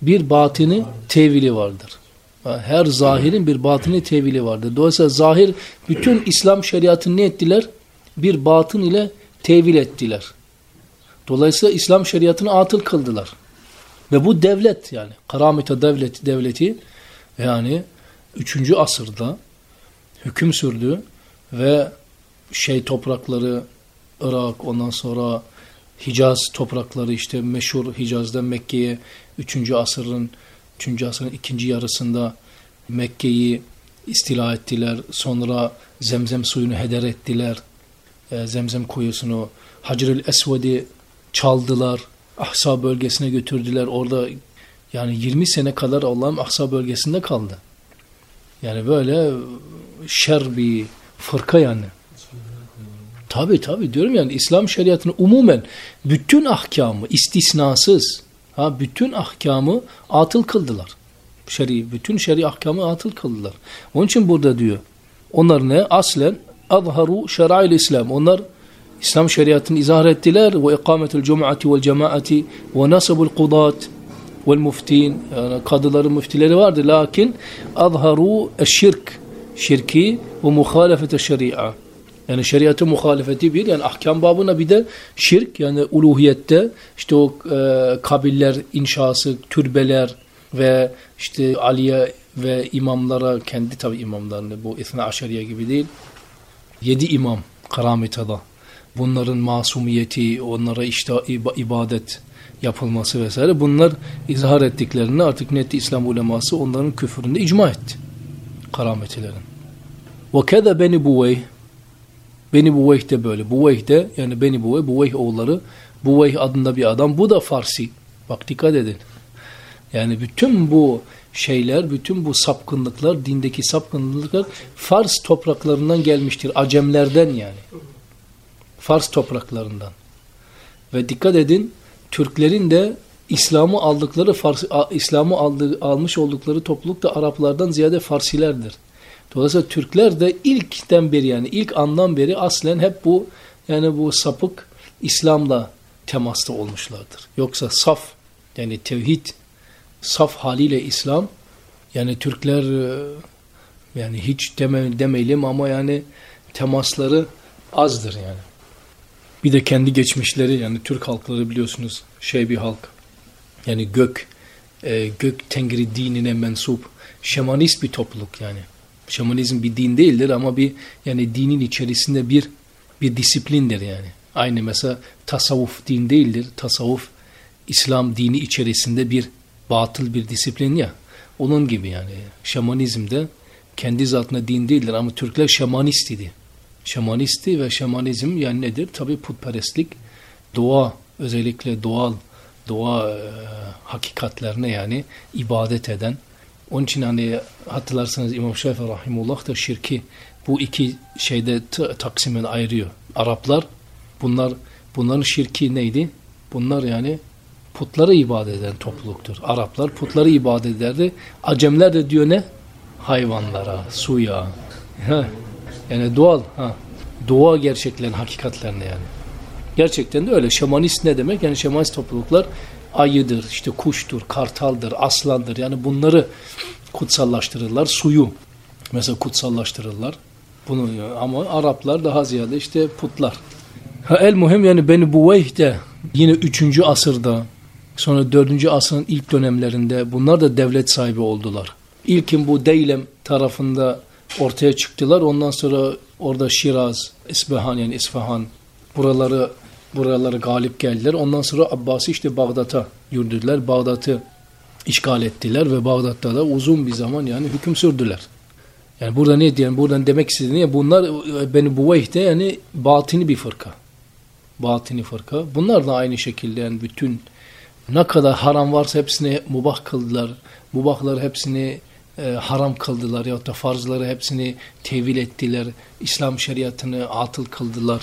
bir batini tevili vardır. Her zahirin bir batını tevili vardır. Dolayısıyla zahir bütün İslam şeriatını ne ettiler? Bir batın ile tevil ettiler. Dolayısıyla İslam şeriatını atıl kıldılar. Ve bu devlet yani Karamita devleti, devleti yani 3. asırda hüküm sürdü ve şey toprakları Irak ondan sonra Hicaz toprakları işte meşhur Hicaz'dan Mekke'ye 3. asırın 3. asrın ikinci yarısında Mekke'yi istila ettiler. Sonra zemzem suyunu heder ettiler. E, zemzem kuyusunu Hacer-ül Esved'i çaldılar. Ahsa bölgesine götürdüler. Orada yani 20 sene kadar Allah'ın Ahsa bölgesinde kaldı. Yani böyle şer bir fırka yani. Tabi tabi diyorum yani İslam şeriatını umumen bütün ahkamı istisnasız ha bütün ahkamı atıl kıldılar. Şer'i bütün şer'i ahkamı atıl kıldılar. Onun için burada diyor. Onlar ne? Aslen azharu şer'il İslam. Onlar İslam şeriatını izah ettiler ve ikametul cum'ati vel cemaati ve nasabul kudat vel muftin yani kadıların müftileri vardı lakin azharu eşşirk şirki ve muhalefete şeria yani şeriatı muhalefeti bir yani ahkam babına bir de şirk yani uluhiyette işte o e, kabiller inşası, türbeler ve işte Aliye ve imamlara kendi tabi imamlarını bu İthna Aşeriye gibi değil. Yedi imam Karamita'da. Bunların masumiyeti, onlara işte ibadet yapılması vesaire bunlar izhar ettiklerini artık netti İslam uleması onların küfüründe icma etti. Karametilerin. Ve beni buveyh Beni Buveyh de böyle. Buveyh de yani Beni Buveyh, Buveyh oğulları. Buveyh adında bir adam. Bu da Farsi. Bak dikkat edin. Yani bütün bu şeyler, bütün bu sapkınlıklar, dindeki sapkınlıklar Fars topraklarından gelmiştir. Acemlerden yani. Fars topraklarından. Ve dikkat edin, Türklerin de İslam'ı aldıkları, Fars, İslam'ı almış oldukları topluluk da Araplardan ziyade Farsilerdir. Dolayısıyla Türkler de ilkten beri yani ilk andan beri aslen hep bu yani bu sapık İslam'la temasta olmuşlardır. Yoksa saf yani tevhid saf haliyle İslam yani Türkler e, yani hiç deme, demeyelim ama yani temasları azdır yani. Bir de kendi geçmişleri yani Türk halkları biliyorsunuz şey bir halk. Yani gök e, gök tengri dinine mensup şamanist bir topluluk yani. Şamanizm bir din değildir ama bir yani dinin içerisinde bir bir disiplindir yani. Aynı mesela tasavvuf din değildir. Tasavvuf İslam dini içerisinde bir batıl bir disiplin ya. Onun gibi yani şamanizm de kendi zatına din değildir ama Türkler şamanist idi. Şamanisti ve şamanizm yani nedir? Tabi putperestlik, doğa özellikle doğal doğa e, hakikatlerine yani ibadet eden. Onun için hani hatırlarsanız İmam Şafii Rahimullah da şirki bu iki şeyde taksimen ayırıyor. Araplar bunlar bunların şirki neydi? Bunlar yani putları ibadet eden topluluktur. Araplar putları ibadet ederdi. Acemler de diyor ne? Hayvanlara, suya. Yani doğal. Ha. Doğa gerçeklerin hakikatlerine yani. Gerçekten de öyle. Şamanist ne demek? Yani şamanist topluluklar ayıdır, işte kuştur, kartaldır, aslandır. Yani bunları kutsallaştırırlar. Suyu mesela kutsallaştırırlar. Bunu ama Araplar daha ziyade işte putlar. Ha, el muhim yani Beni Buveyh de yine 3. asırda sonra 4. asrın ilk dönemlerinde bunlar da devlet sahibi oldular. İlkin bu Deylem tarafında ortaya çıktılar. Ondan sonra orada Şiraz, İsfahan yani İsfahan buraları buraları galip geldiler. Ondan sonra Abbasi işte Bağdat'a yürüdüler. Bağdat'ı işgal ettiler ve Bağdat'ta da uzun bir zaman yani hüküm sürdüler. Yani burada ne diyen buradan demek istediğini bunlar beni Buveyh'te yani batini bir fırka. Batini fırka. Bunlar da aynı şekilde yani bütün ne kadar haram varsa hepsini mubah kıldılar. Mubahları hepsini e, haram kıldılar ya da farzları hepsini tevil ettiler. İslam şeriatını atıl kıldılar.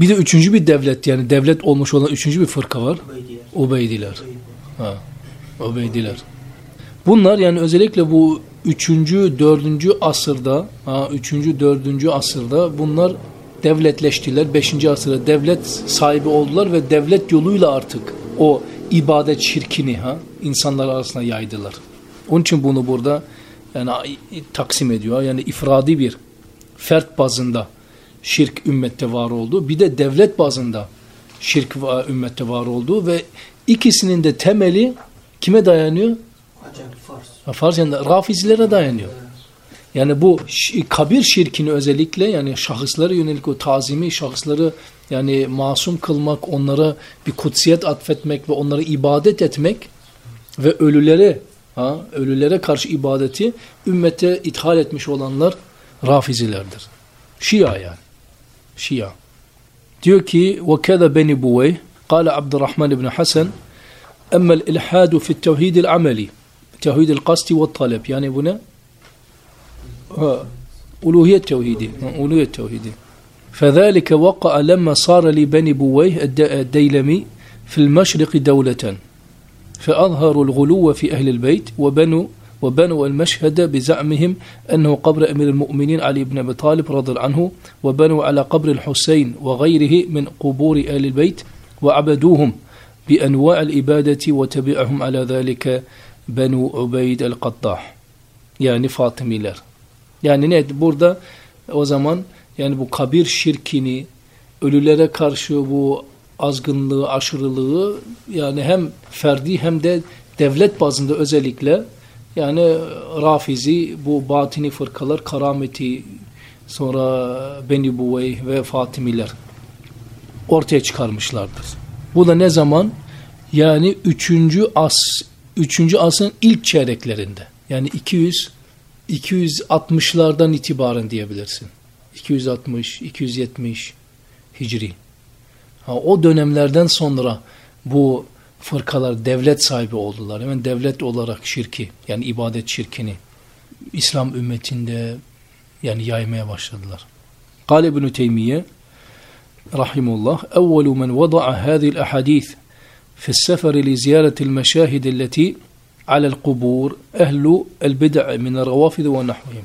Bir de üçüncü bir devlet yani devlet olmuş olan üçüncü bir fırka var. Ubeydiler. Ha, Ubeydiler. Bunlar yani özellikle bu üçüncü, dördüncü asırda, ha, üçüncü, dördüncü asırda bunlar devletleştiler. Beşinci asırda devlet sahibi oldular ve devlet yoluyla artık o ibadet şirkini ha, insanlar arasında yaydılar. Onun için bunu burada yani taksim ediyor. Yani ifradi bir fert bazında şirk ümmette var oldu. Bir de devlet bazında şirk ümmette var oldu ve ikisinin de temeli kime dayanıyor? Farz. Farz yani rafizlere dayanıyor. Yani bu kabir şirkini özellikle yani şahıslara yönelik o tazimi şahısları yani masum kılmak, onlara bir kutsiyet atfetmek ve onlara ibadet etmek ve ölülere ha, ölülere karşı ibadeti ümmete ithal etmiş olanlar rafizilerdir. Şia yani. Şia. Diyor ki وَكَذَا بَنِ بُوَيْهِ قال عبد الرحمن بن حسن أما الإلحاد في التوحيد العملي توحيد القصد والطلب يعني بنا ألوهية التوحيد ألوهية التوحيد فذلك وقع لما صار لبني بويه الديلمي في المشرق دولة فأظهروا الغلو في أهل البيت وبنوا وبنوا المشهد بزعمهم أنه قبر أمير المؤمنين علي بن أبي طالب رضي الله عنه وبنوا على قبر الحسين وغيره من قبور أهل البيت وعبدوهم بأنواع الإبادة وتبعهم على ذلك بنو عبيد القطاح yani Fatimiler. Yani ne burada o zaman yani bu kabir şirkini ölülere karşı bu azgınlığı, aşırılığı yani hem ferdi hem de devlet bazında özellikle yani Rafizi bu batini fırkalar Karameti sonra Beni Buvey ve Fatimiler ortaya çıkarmışlardır. Bu da ne zaman? Yani 3. as 3. asrın ilk çeyreklerinde. Yani 200 260'lardan itibaren diyebilirsin. 260, 270 Hicri. Ha, o dönemlerden sonra bu fırkalar devlet sahibi oldular. Hemen devlet olarak şirki yani ibadet şirkini İslam ümmetinde yani yaymaya başladılar. Kale İbn-i Teymiye Rahimullah Evvelu men vada'a hadil ahadith fi seferi li ziyaretil meşahid illeti alel kubur ehlu el bid'a minel ravafid ve nahvim.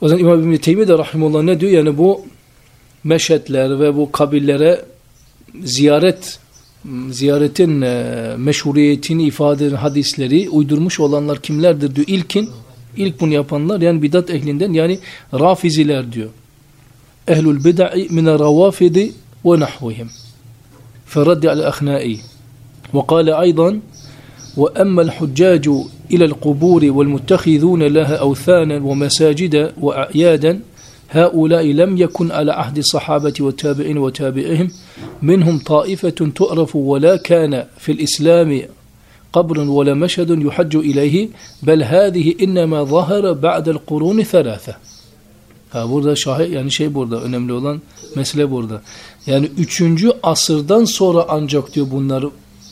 O zaman İmam İbn Teymiye de Rahimullah ne diyor? Yani bu meşetler ve bu kabirlere ziyaret ziyaretin e, meşruiyetini ifade eden hadisleri uydurmuş olanlar kimlerdir diyor. İlkin, ilk bunu yapanlar yani bidat ehlinden yani rafiziler diyor. Ehlul bid'i mine ravafidi ve nahvihim. Feraddi al-ahnai. Ve kâle aydan وأما الحجاج إلى القبور والمتخذون لها أوثانا ومساجد وأعيادا هؤلاء لم يكن على عهد الصحابة والتابعين وتابعهم منهم طائفة تعرف ولا كان في الإسلام قبر ولا مشهد يحج إليه بل هذه إنما ظهر بعد القرون ثلاثة Ha burada şahit yani şey burada önemli olan mesele burada. Yani üçüncü asırdan sonra ancak diyor bunlar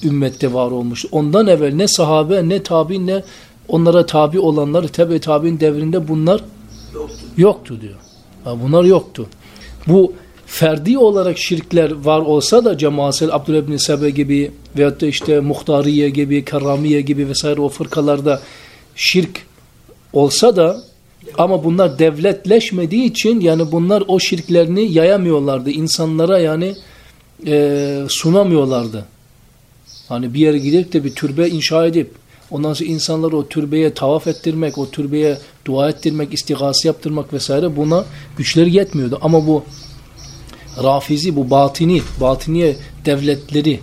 ümmette var olmuş. Ondan evvel ne sahabe ne tabi ne onlara tabi olanlar tebe tabi'in devrinde bunlar Yoktu. yoktu diyor. Bunlar yoktu. Bu ferdi olarak şirkler var olsa da cemaatsel Abdülhamid bin Sebe gibi veyahut da işte Muhtariye gibi, Kerramiye gibi vesaire o fırkalarda şirk olsa da ama bunlar devletleşmediği için yani bunlar o şirklerini yayamıyorlardı. insanlara yani e, sunamıyorlardı. Hani bir yere gidip de bir türbe inşa edip ondan sonra insanları o türbeye tavaf ettirmek, o türbeye dua ettirmek, istigası yaptırmak vesaire buna güçleri yetmiyordu. Ama bu rafizi, bu batini, batiniye devletleri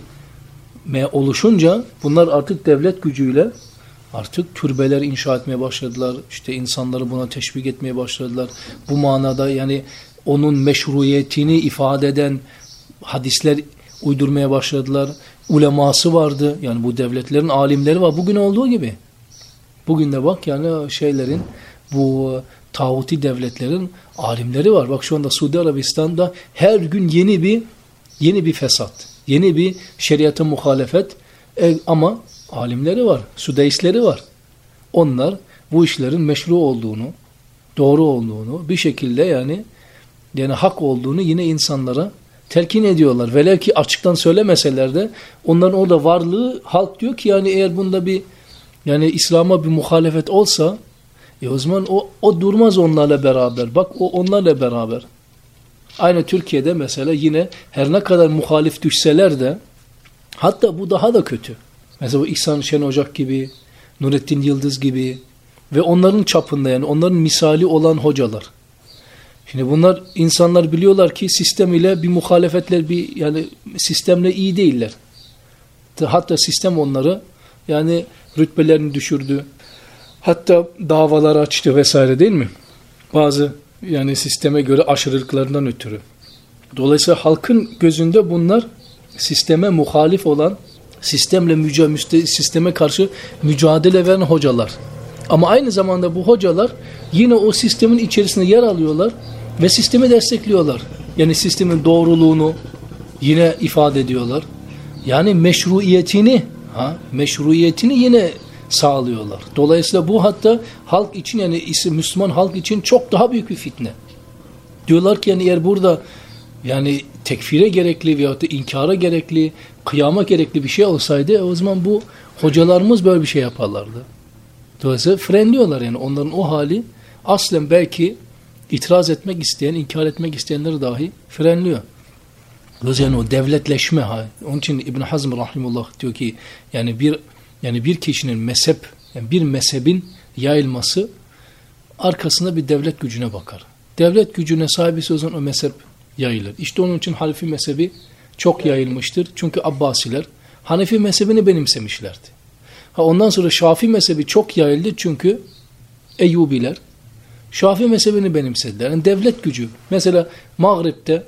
oluşunca bunlar artık devlet gücüyle artık türbeler inşa etmeye başladılar. İşte insanları buna teşvik etmeye başladılar. Bu manada yani onun meşruiyetini ifade eden hadisler uydurmaya başladılar. Uleması vardı. Yani bu devletlerin alimleri var. Bugün olduğu gibi. Bugün de bak yani şeylerin bu tağuti devletlerin alimleri var. Bak şu anda Suudi Arabistan'da her gün yeni bir yeni bir fesat. Yeni bir şeriata muhalefet e, ama alimleri var. Sudeistleri var. Onlar bu işlerin meşru olduğunu, doğru olduğunu bir şekilde yani yani hak olduğunu yine insanlara telkin ediyorlar. Velev ki açıktan söylemeseler de onların orada varlığı halk diyor ki yani eğer bunda bir yani İslam'a bir muhalefet olsa e o zaman o, o durmaz onlarla beraber. Bak o onlarla beraber. Aynı Türkiye'de mesela yine her ne kadar muhalif düşseler de hatta bu daha da kötü. Mesela bu İhsan Şen Ocak gibi, Nurettin Yıldız gibi ve onların çapında yani onların misali olan hocalar. Şimdi bunlar insanlar biliyorlar ki sistem ile bir muhalefetler bir yani sistemle iyi değiller. Hatta sistem onları yani rütbelerini düşürdü. Hatta davalar açtı vesaire değil mi? Bazı yani sisteme göre aşırılıklarından ötürü. Dolayısıyla halkın gözünde bunlar sisteme muhalif olan, sistemle mücadele, sisteme karşı mücadele veren hocalar. Ama aynı zamanda bu hocalar yine o sistemin içerisinde yer alıyorlar ve sistemi destekliyorlar. Yani sistemin doğruluğunu yine ifade ediyorlar. Yani meşruiyetini, ha, meşruiyetini yine sağlıyorlar. Dolayısıyla bu hatta halk için yani Müslüman halk için çok daha büyük bir fitne. Diyorlar ki yani eğer burada yani tekfire gerekli veyahut da inkara gerekli, kıyama gerekli bir şey olsaydı o zaman bu hocalarımız böyle bir şey yaparlardı. Dolayısıyla frenliyorlar yani onların o hali aslen belki itiraz etmek isteyen, inkar etmek isteyenleri dahi frenliyor. Yani o devletleşme ha. Onun için İbn Hazm rahimullah diyor ki yani bir yani bir kişinin mezhep, yani bir mezhebin yayılması arkasında bir devlet gücüne bakar. Devlet gücüne sahibi zaman o mezhep yayılır. İşte onun için Hanefi mezhebi çok yayılmıştır. Çünkü Abbasiler Hanefi mezhebini benimsemişlerdi. Ha ondan sonra Şafi mezhebi çok yayıldı çünkü Eyyubiler Şafi mezhebini benimsediler. Yani devlet gücü. Mesela Mağrib'de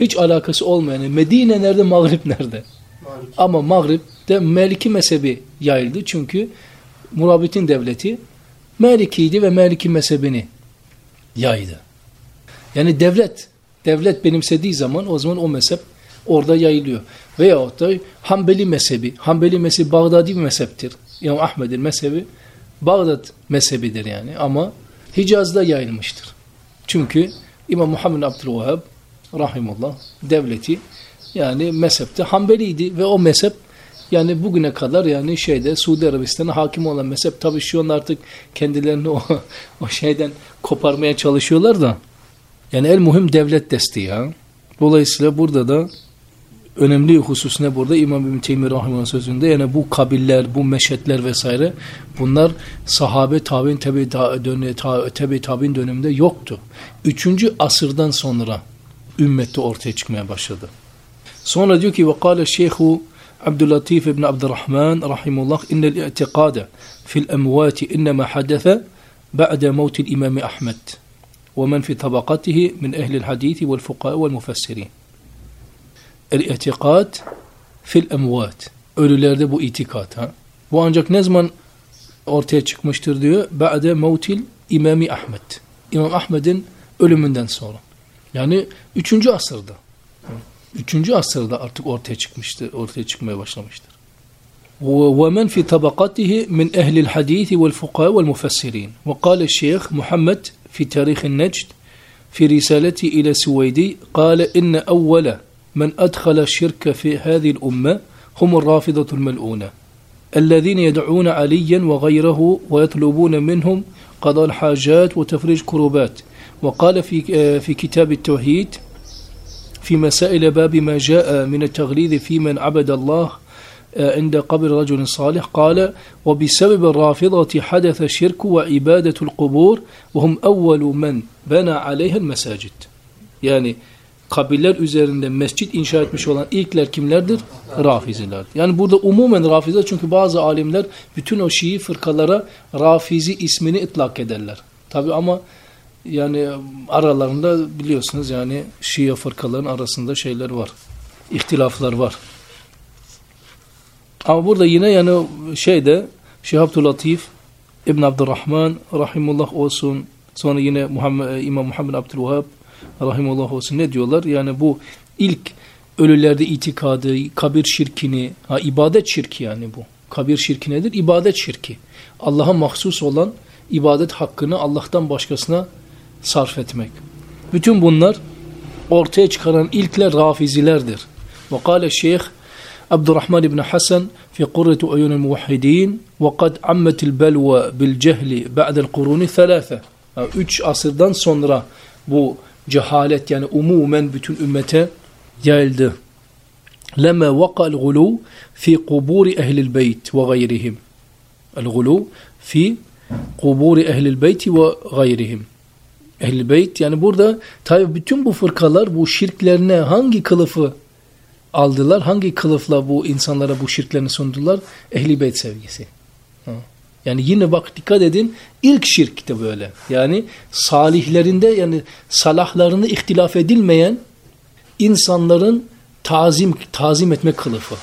hiç alakası olmayan Medine nerede, Mağrib nerede? Malik. Ama Mağrib'de Meliki mezhebi yayıldı. Çünkü Murabit'in devleti Melikiydi ve Meliki mezhebini yaydı. Yani devlet, devlet benimsediği zaman o zaman o mezhep orada yayılıyor. Veyahut da Hanbeli mezhebi, Hanbeli mezhebi Bağdadi bir mezheptir. İmam Ahmed'in mezhebi Bağdat mezhebidir yani ama Hicaz'da yayılmıştır. Çünkü İmam Muhammed Abdülvahhab rahimullah devleti yani mezhepte Hanbeliydi ve o mezhep yani bugüne kadar yani şeyde Suudi Arabistan'a hakim olan mezhep tabii şu an artık kendilerini o, o şeyden koparmaya çalışıyorlar da yani el muhim devlet desteği ya. Dolayısıyla burada da önemli husus ne burada? İmam İbn Teymi Rahimah'ın sözünde yani bu kabiller, bu meşetler vesaire bunlar sahabe tabi'in tabi, tabi, tabi'in döneminde yoktu. Üçüncü asırdan sonra ümmette ortaya çıkmaya başladı. Sonra diyor ki kâle şeyhu Abdülatif ibn Abdurrahman rahimullah innel i'tikade fil emvati innema hadese ba'de mevtil imami Ahmet ve men fi tabakatihi min ehlil hadithi vel fuqaha vel mufessirin. El-i'tikad fil emvat. Ölülerde bu itikat. Ha? Bu ancak ne zaman ortaya çıkmıştır diyor. Ba'de mevtil imami Ahmet. İmam Ahmet'in ölümünden sonra. Yani 3. asırda. 3. asırda artık ortaya çıkmıştır, ortaya çıkmaya başlamıştır. ومن في طبقته من أهل الحديث والفقهاء والمفسرين وقال الشيخ محمد في تاريخ النجد في رسالته إلى سويدي قال إن أول من أدخل الشرك في هذه الأمة هم الرافضة الملؤونة الذين يدعون عليا وغيره ويطلبون منهم قضاء الحاجات وتفريج كروبات. وقال في في كتاب التوحيد في مسائل باب ما جاء من التغليظ في من عبد الله عند قبر رجل صالح قال وبسبب الرافضة حدث الشرك وعبادة القبور وهم أول من بنى عليها المساجد. yani kabirler üzerinde mescit inşa etmiş olan ilkler kimlerdir? Rafiziler. Yani burada umumen Rafiziler çünkü bazı alimler bütün o Şii fırkalara Rafizi ismini itlak ederler. Tabi ama yani aralarında biliyorsunuz yani Şia fırkaların arasında şeyler var. İhtilaflar var. Ama burada yine yani şeyde Şeyh Abdülatif İbn Abdurrahman rahimullah olsun sonra yine Muhammed, İmam Muhammed Abdülvahab rahimullah olsun ne diyorlar? Yani bu ilk ölülerde itikadı, kabir şirkini, ha ibadet şirki yani bu. Kabir şirki nedir? İbadet şirki. Allah'a mahsus olan ibadet hakkını Allah'tan başkasına sarf etmek. Bütün bunlar ortaya çıkaran ilkler rafizilerdir. Ve kâle şeyh Abdurrahman ibn Hasan fi kurretu uyunul muvahhidin ve kad ammetil belve bil cehli ba'del kuruni thelâfe. Üç asırdan sonra bu cehalet yani umumen bütün ümmete yayıldı. Lema vakal gulu fi kuburi ehlil beyt ve gayrihim. El gulu fi kuburi ehlil beyti ve gayrihim. Ehl-i Beyt yani burada tabi bütün bu fırkalar bu şirklerine hangi kılıfı aldılar? Hangi kılıfla bu insanlara bu şirklerini sundular? Ehl-i Beyt sevgisi. Yani yine bak dikkat edin ilk şirk de böyle. Yani salihlerinde yani salahlarını ihtilaf edilmeyen insanların tazim tazim etmek kılıfı.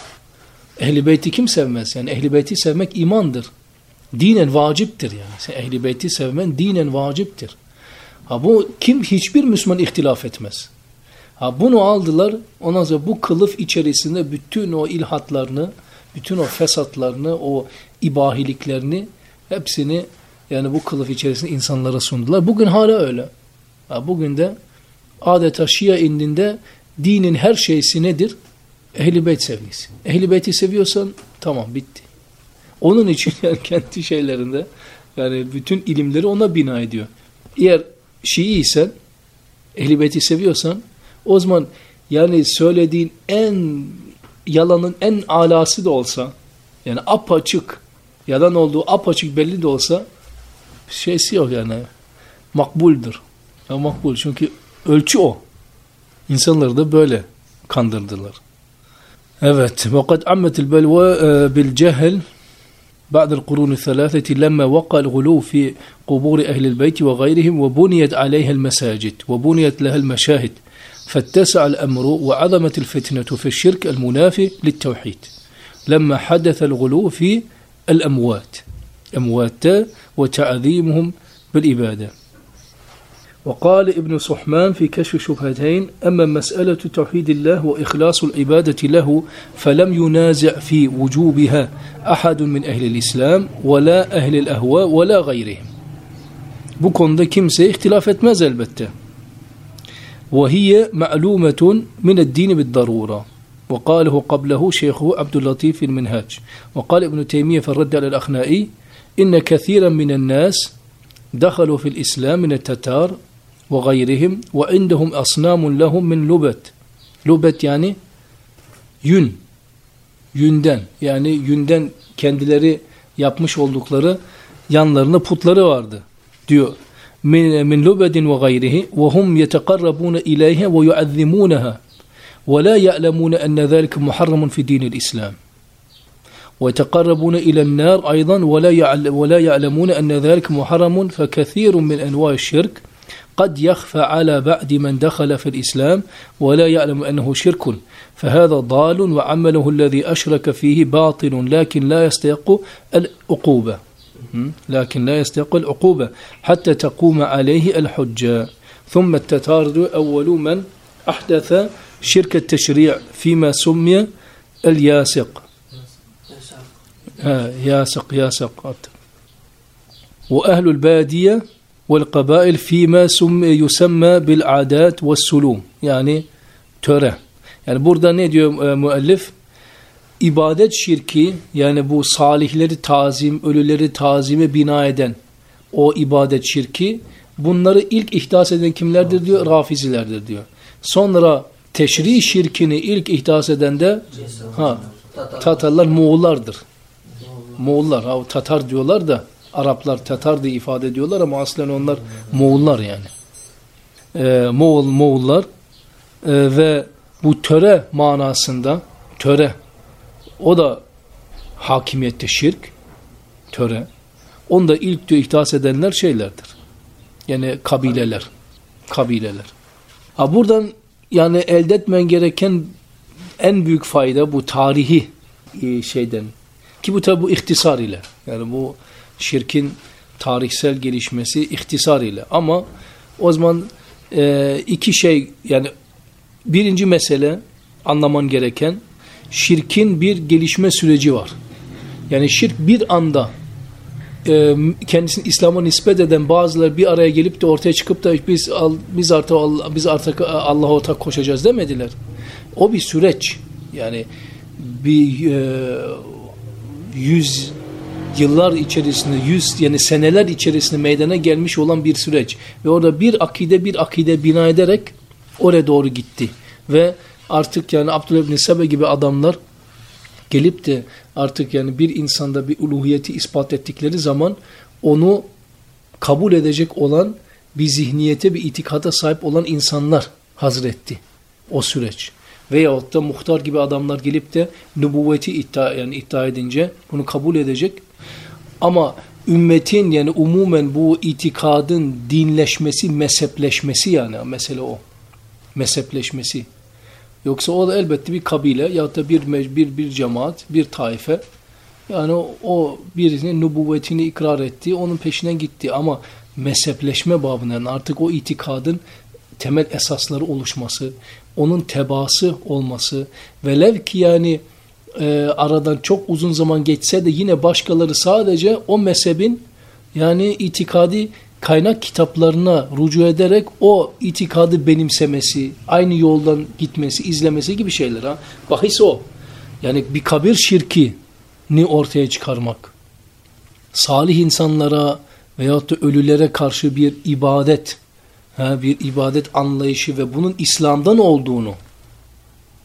Ehl-i Beyt'i kim sevmez? Yani Ehl-i Beyt'i sevmek imandır. Dinen vaciptir yani. Sen Ehl-i Beyt'i sevmen dinen vaciptir. Ha bu kim hiçbir Müslüman ihtilaf etmez. Ha bunu aldılar. Ondan sonra bu kılıf içerisinde bütün o ilhatlarını, bütün o fesatlarını, o ibahiliklerini hepsini yani bu kılıf içerisinde insanlara sundular. Bugün hala öyle. Bugün de adeta Şia indinde dinin her şeysi nedir? Ehl-i Beyt sevgisi. Ehl-i Beyt'i seviyorsan tamam bitti. Onun için yani kendi şeylerinde yani bütün ilimleri ona bina ediyor. Eğer Şii isen, Ehl-i Beyt'i seviyorsan o zaman yani söylediğin en yalanın en alası da olsa yani apaçık yalan olduğu apaçık belli de olsa şeysi yok yani makbuldür. Ya makbul çünkü ölçü o. İnsanları da böyle kandırdılar. Evet. وَقَدْ عَمَّتِ الْبَلْوَى بِالْجَهَلِ بعد القرون الثلاثة لما وقع الغلو في قبور أهل البيت وغيرهم وبنيت عليها المساجد وبنيت لها المشاهد فاتسع الأمر وعظمت الفتنة في الشرك المنافي للتوحيد لما حدث الغلو في الأموات. أموات وتعظيمهم بالإبادة. وقال ابن صحمان في كشف شبهتين أما مسألة توحيد الله وإخلاص العبادة له فلم ينازع في وجوبها أحد من أهل الإسلام ولا أهل الأهواء ولا غيرهم. Bu konuda kimse ihtilaf etmez elbette. وهي معلومة من الدين بالضرورة. وقاله قبله شيخه عبد اللطيف في المنهاج. وقال ابن تيمية في الرد على الأخنائي إن كثيرا من الناس دخلوا في الإسلام من التتار وغيرهم وعندهم أصنام لهم من لبت. لبت يعني يُن يُندن يعني يُندن kendileri yapmış oldukları yanlarında putları vardı diyor. Min lubedin ve gayrihi ve hum yetekarrabun ileyhi ve yuazzimunha la ya'lemune enne zâlike muharramun fi dinil İslam. ويتقربون إلى النار أيضا ولا ولا يعلمون أن ذلك محرم فكثير من أنواع الشرك قد يخفى على بعد من دخل في الإسلام ولا يعلم أنه شرك. فهذا ضال وعمله الذي أشرك فيه باطل لكن لا يستيق العقوبة. لكن لا يستيق العقوبة حتى تقوم عليه الحجة. ثم التتار أول من أحدث شرك التشريع فيما سمي الياسق ها ياسق ياسق وأهل البادية والقبائل فيما سم يسمى بالعادات والسلوم yani töre. Yani burada ne diyor e, müellif? İbadet şirki yani bu salihleri tazim, ölüleri tazime bina eden o ibadet şirki bunları ilk ihdas eden kimlerdir diyor? Rafizilerdir diyor. Sonra teşri şirkini ilk ihdas eden de ha, Tatarlar Moğollardır. Moğollar. Ha, Tatar diyorlar da Araplar Tatar diye ifade ediyorlar ama aslen onlar Moğollar yani. Ee, Moğol, Moğollar ee, ve bu töre manasında töre o da hakimiyette şirk töre. Onda ilk diyor ihdas edenler şeylerdir. Yani kabileler. Kabileler. Ha buradan yani elde etmen gereken en büyük fayda bu tarihi e, şeyden. Ki bu tabi bu ihtisar ile. Yani bu şirkin tarihsel gelişmesi ihtisar ile. Ama o zaman e, iki şey yani birinci mesele anlaman gereken şirkin bir gelişme süreci var. Yani şirk bir anda e, kendisini İslam'a nispet eden bazıları bir araya gelip de ortaya çıkıp da biz biz artık biz artık Allah'a ortak koşacağız demediler. O bir süreç. Yani bir e, yüz yıllar içerisinde, yüz yani seneler içerisinde meydana gelmiş olan bir süreç. Ve orada bir akide bir akide bina ederek oraya doğru gitti. Ve artık yani Abdullah ibn Sebe gibi adamlar gelip de artık yani bir insanda bir uluhiyeti ispat ettikleri zaman onu kabul edecek olan bir zihniyete, bir itikada sahip olan insanlar hazretti o süreç. Veyahut da muhtar gibi adamlar gelip de nübüvveti iddia, yani iddia edince bunu kabul edecek. Ama ümmetin yani umumen bu itikadın dinleşmesi, mezhepleşmesi yani mesele o. Mezhepleşmesi. Yoksa o da elbette bir kabile ya da bir, bir, bir cemaat, bir taife. Yani o, o birisinin nübüvvetini ikrar etti, onun peşinden gitti. Ama mezhepleşme babından artık o itikadın temel esasları oluşması, onun tebası olması, velev ki yani e, aradan çok uzun zaman geçse de yine başkaları sadece o mezhebin yani itikadi kaynak kitaplarına rucu ederek o itikadı benimsemesi, aynı yoldan gitmesi, izlemesi gibi şeyler. Ha? Bahis o. Yani bir kabir şirki ni ortaya çıkarmak. Salih insanlara veyahut da ölülere karşı bir ibadet, ha, bir ibadet anlayışı ve bunun İslam'dan olduğunu.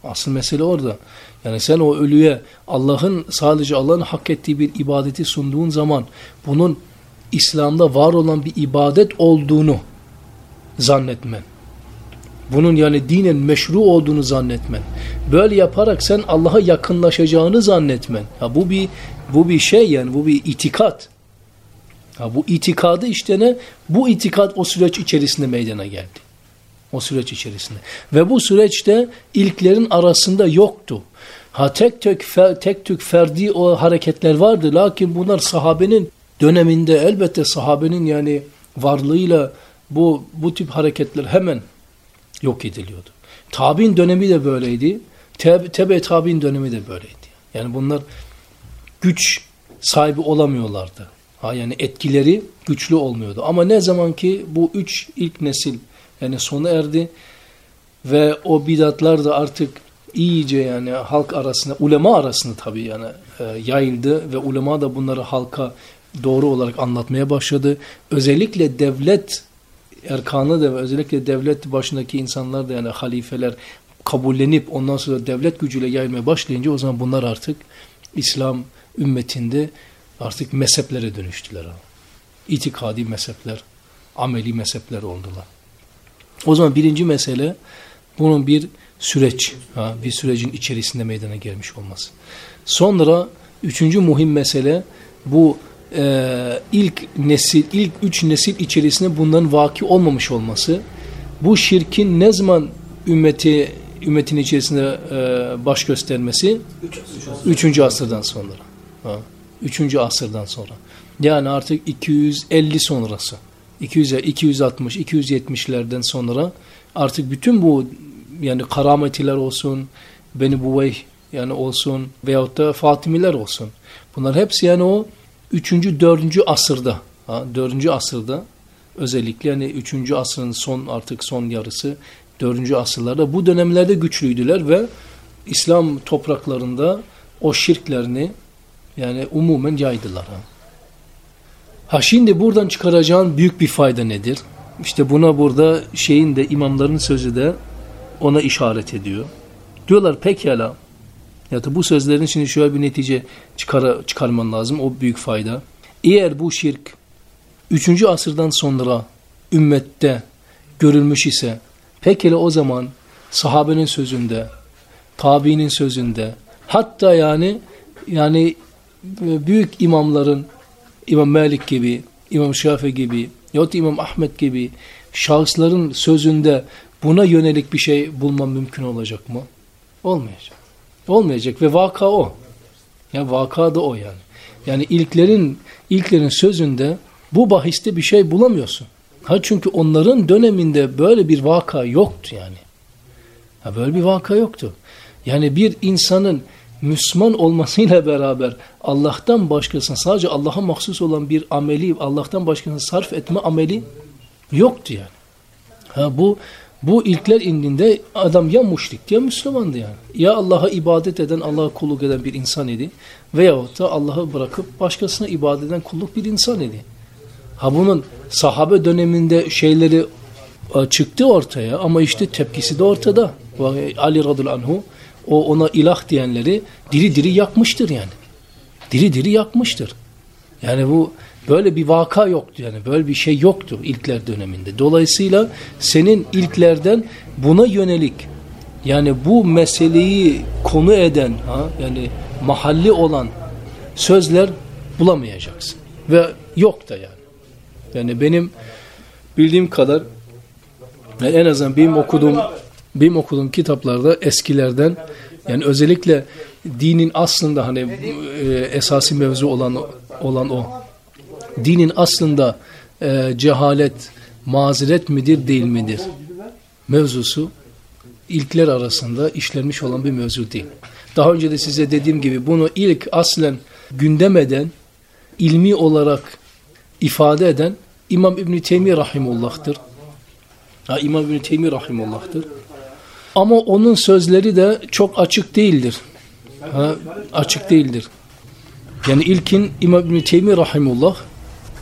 Asıl mesele orada. Yani sen o ölüye Allah'ın sadece Allah'ın hak ettiği bir ibadeti sunduğun zaman bunun İslam'da var olan bir ibadet olduğunu zannetmen. Bunun yani dinen meşru olduğunu zannetmen. Böyle yaparak sen Allah'a yakınlaşacağını zannetmen. Ha bu bir bu bir şey yani bu bir itikat. Ha bu itikadı işte ne? Bu itikat o süreç içerisinde meydana geldi. O süreç içerisinde. Ve bu süreçte ilklerin arasında yoktu. Ha tek tek tek tük ferdi o hareketler vardı. Lakin bunlar sahabenin döneminde elbette sahabenin yani varlığıyla bu bu tip hareketler hemen yok ediliyordu. Tabi'in dönemi de böyleydi. Tebe, tebe dönemi de böyleydi. Yani bunlar güç sahibi olamıyorlardı. Ha yani etkileri güçlü olmuyordu. Ama ne zaman ki bu üç ilk nesil yani sona erdi ve o bidatlar da artık iyice yani halk arasında, ulema arasında tabii yani e, yayıldı ve ulema da bunları halka doğru olarak anlatmaya başladı. Özellikle devlet erkanı da ve özellikle devlet başındaki insanlar da yani halifeler kabullenip ondan sonra devlet gücüyle yayılmaya başlayınca o zaman bunlar artık İslam ümmetinde artık mezheplere dönüştüler. İtikadi mezhepler, ameli mezhepler oldular. O zaman birinci mesele bunun bir süreç, bir sürecin içerisinde meydana gelmiş olması. Sonra üçüncü muhim mesele bu e, ilk nesil, ilk üç nesil içerisinde bunların vaki olmamış olması. Bu şirkin ne zaman ümmeti ümmetin içerisinde e, baş göstermesi? Üçüncü asırdan sonra. Ha, üçüncü asırdan sonra. Yani artık 250 sonrası. 200, 260, 270'lerden sonra artık bütün bu yani karametiler olsun, Beni Buveyh yani olsun veyahut da Fatimiler olsun. Bunlar hepsi yani o 3. 4. asırda, ha, 4. asırda özellikle yani 3. asrın son artık son yarısı 4. asırlarda bu dönemlerde güçlüydüler ve İslam topraklarında o şirklerini yani umumen yaydılar. Ha. ha şimdi buradan çıkaracağın büyük bir fayda nedir? İşte buna burada şeyin de imamların sözü de ona işaret ediyor. Diyorlar pekala ya da bu sözlerin şimdi şöyle bir netice çıkar, çıkarman lazım. O büyük fayda. Eğer bu şirk 3. asırdan sonra ümmette görülmüş ise pekala o zaman sahabenin sözünde, tabiinin sözünde hatta yani yani büyük imamların İmam Malik gibi, İmam Şafii gibi yahut İmam Ahmet gibi şahısların sözünde buna yönelik bir şey bulmam mümkün olacak mı? Olmayacak. Olmayacak ve vaka o. Ya vaka da o yani. Yani ilklerin ilklerin sözünde bu bahiste bir şey bulamıyorsun. Ha çünkü onların döneminde böyle bir vaka yoktu yani. Ha böyle bir vaka yoktu. Yani bir insanın Müslüman olmasıyla beraber Allah'tan başkasına sadece Allah'a mahsus olan bir ameli Allah'tan başkasına sarf etme ameli yoktu yani. Ha bu bu ilkler indinde adam ya müşrik ya Müslümandı yani. Ya Allah'a ibadet eden, Allah'a kulluk eden bir insan idi. Veyahut da Allah'ı bırakıp başkasına ibadet eden kulluk bir insan idi. Ha bunun sahabe döneminde şeyleri e, çıktı ortaya ama işte tepkisi de ortada. Ali radıyallahu anhu o ona ilah diyenleri diri diri yakmıştır yani. Diri diri yakmıştır. Yani bu Böyle bir vaka yoktu yani böyle bir şey yoktu ilkler döneminde. Dolayısıyla senin ilklerden buna yönelik yani bu meseleyi konu eden ha, yani mahalli olan sözler bulamayacaksın. Ve yok da yani. Yani benim bildiğim kadar yani en azından benim okuduğum benim okuduğum kitaplarda eskilerden yani özellikle dinin aslında hani e, esası mevzu olan olan o dinin aslında e, cehalet, mazeret midir değil midir? Mevzusu ilkler arasında işlenmiş olan bir mevzu değil. Daha önce de size dediğim gibi bunu ilk aslen gündem eden, ilmi olarak ifade eden İmam İbn-i Teymi Rahimullah'tır. Ha, İmam İbn-i Teymi Rahimullah'tır. Ama onun sözleri de çok açık değildir. Ha, açık değildir. Yani ilkin İmam İbn-i Teymi Rahimullah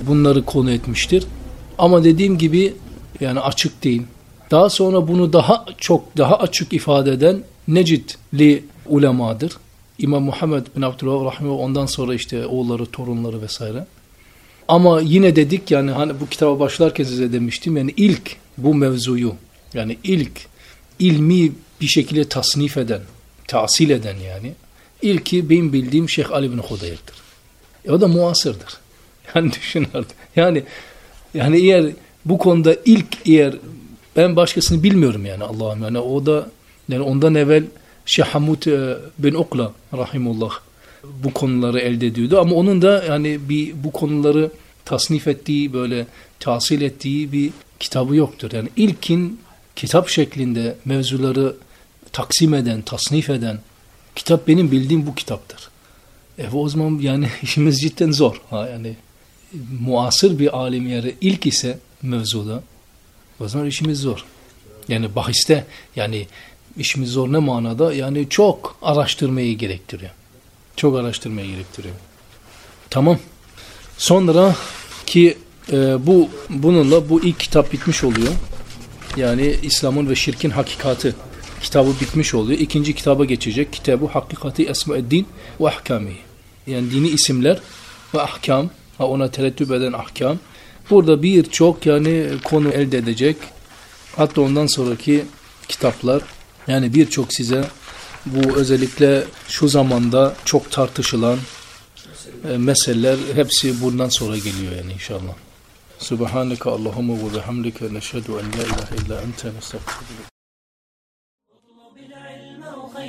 bunları konu etmiştir. Ama dediğim gibi yani açık değil. Daha sonra bunu daha çok daha açık ifade eden Necidli ulemadır. İmam Muhammed bin Abdülvahab Rahimullah ondan sonra işte oğulları, torunları vesaire. Ama yine dedik yani hani bu kitaba başlarken size demiştim yani ilk bu mevzuyu yani ilk ilmi bir şekilde tasnif eden, tahsil eden yani ilki benim bildiğim Şeyh Ali bin Hudayr'dır. E o da muasırdır. Yani düşün artık. Yani yani eğer bu konuda ilk eğer ben başkasını bilmiyorum yani Allah'ım yani o da yani ondan evvel Şeyh Hamud e, bin Ukla rahimullah bu konuları elde ediyordu ama onun da yani bir bu konuları tasnif ettiği böyle tahsil ettiği bir kitabı yoktur. Yani ilkin kitap şeklinde mevzuları taksim eden, tasnif eden kitap benim bildiğim bu kitaptır. E o zaman yani işimiz cidden zor. Ha yani muasır bir alim yeri ilk ise mevzuda o zaman işimiz zor. Yani bahiste yani işimiz zor ne manada? Yani çok araştırmayı gerektiriyor. Çok araştırmayı gerektiriyor. Tamam. Sonra ki e, bu bununla bu ilk kitap bitmiş oluyor. Yani İslam'ın ve şirkin hakikati kitabı bitmiş oluyor. İkinci kitaba geçecek. Kitabı Hakikati Esma'eddin ve Ahkami. Yani dini isimler ve ahkam. Ha ona terettüp eden ahkam. Burada birçok yani konu elde edecek. Hatta ondan sonraki kitaplar yani birçok size bu özellikle şu zamanda çok tartışılan e, meseleler hepsi bundan sonra geliyor yani inşallah. Subhaneke Allahumma ve bihamdike neşhedü en la ilahe illa ente nestağfiruke.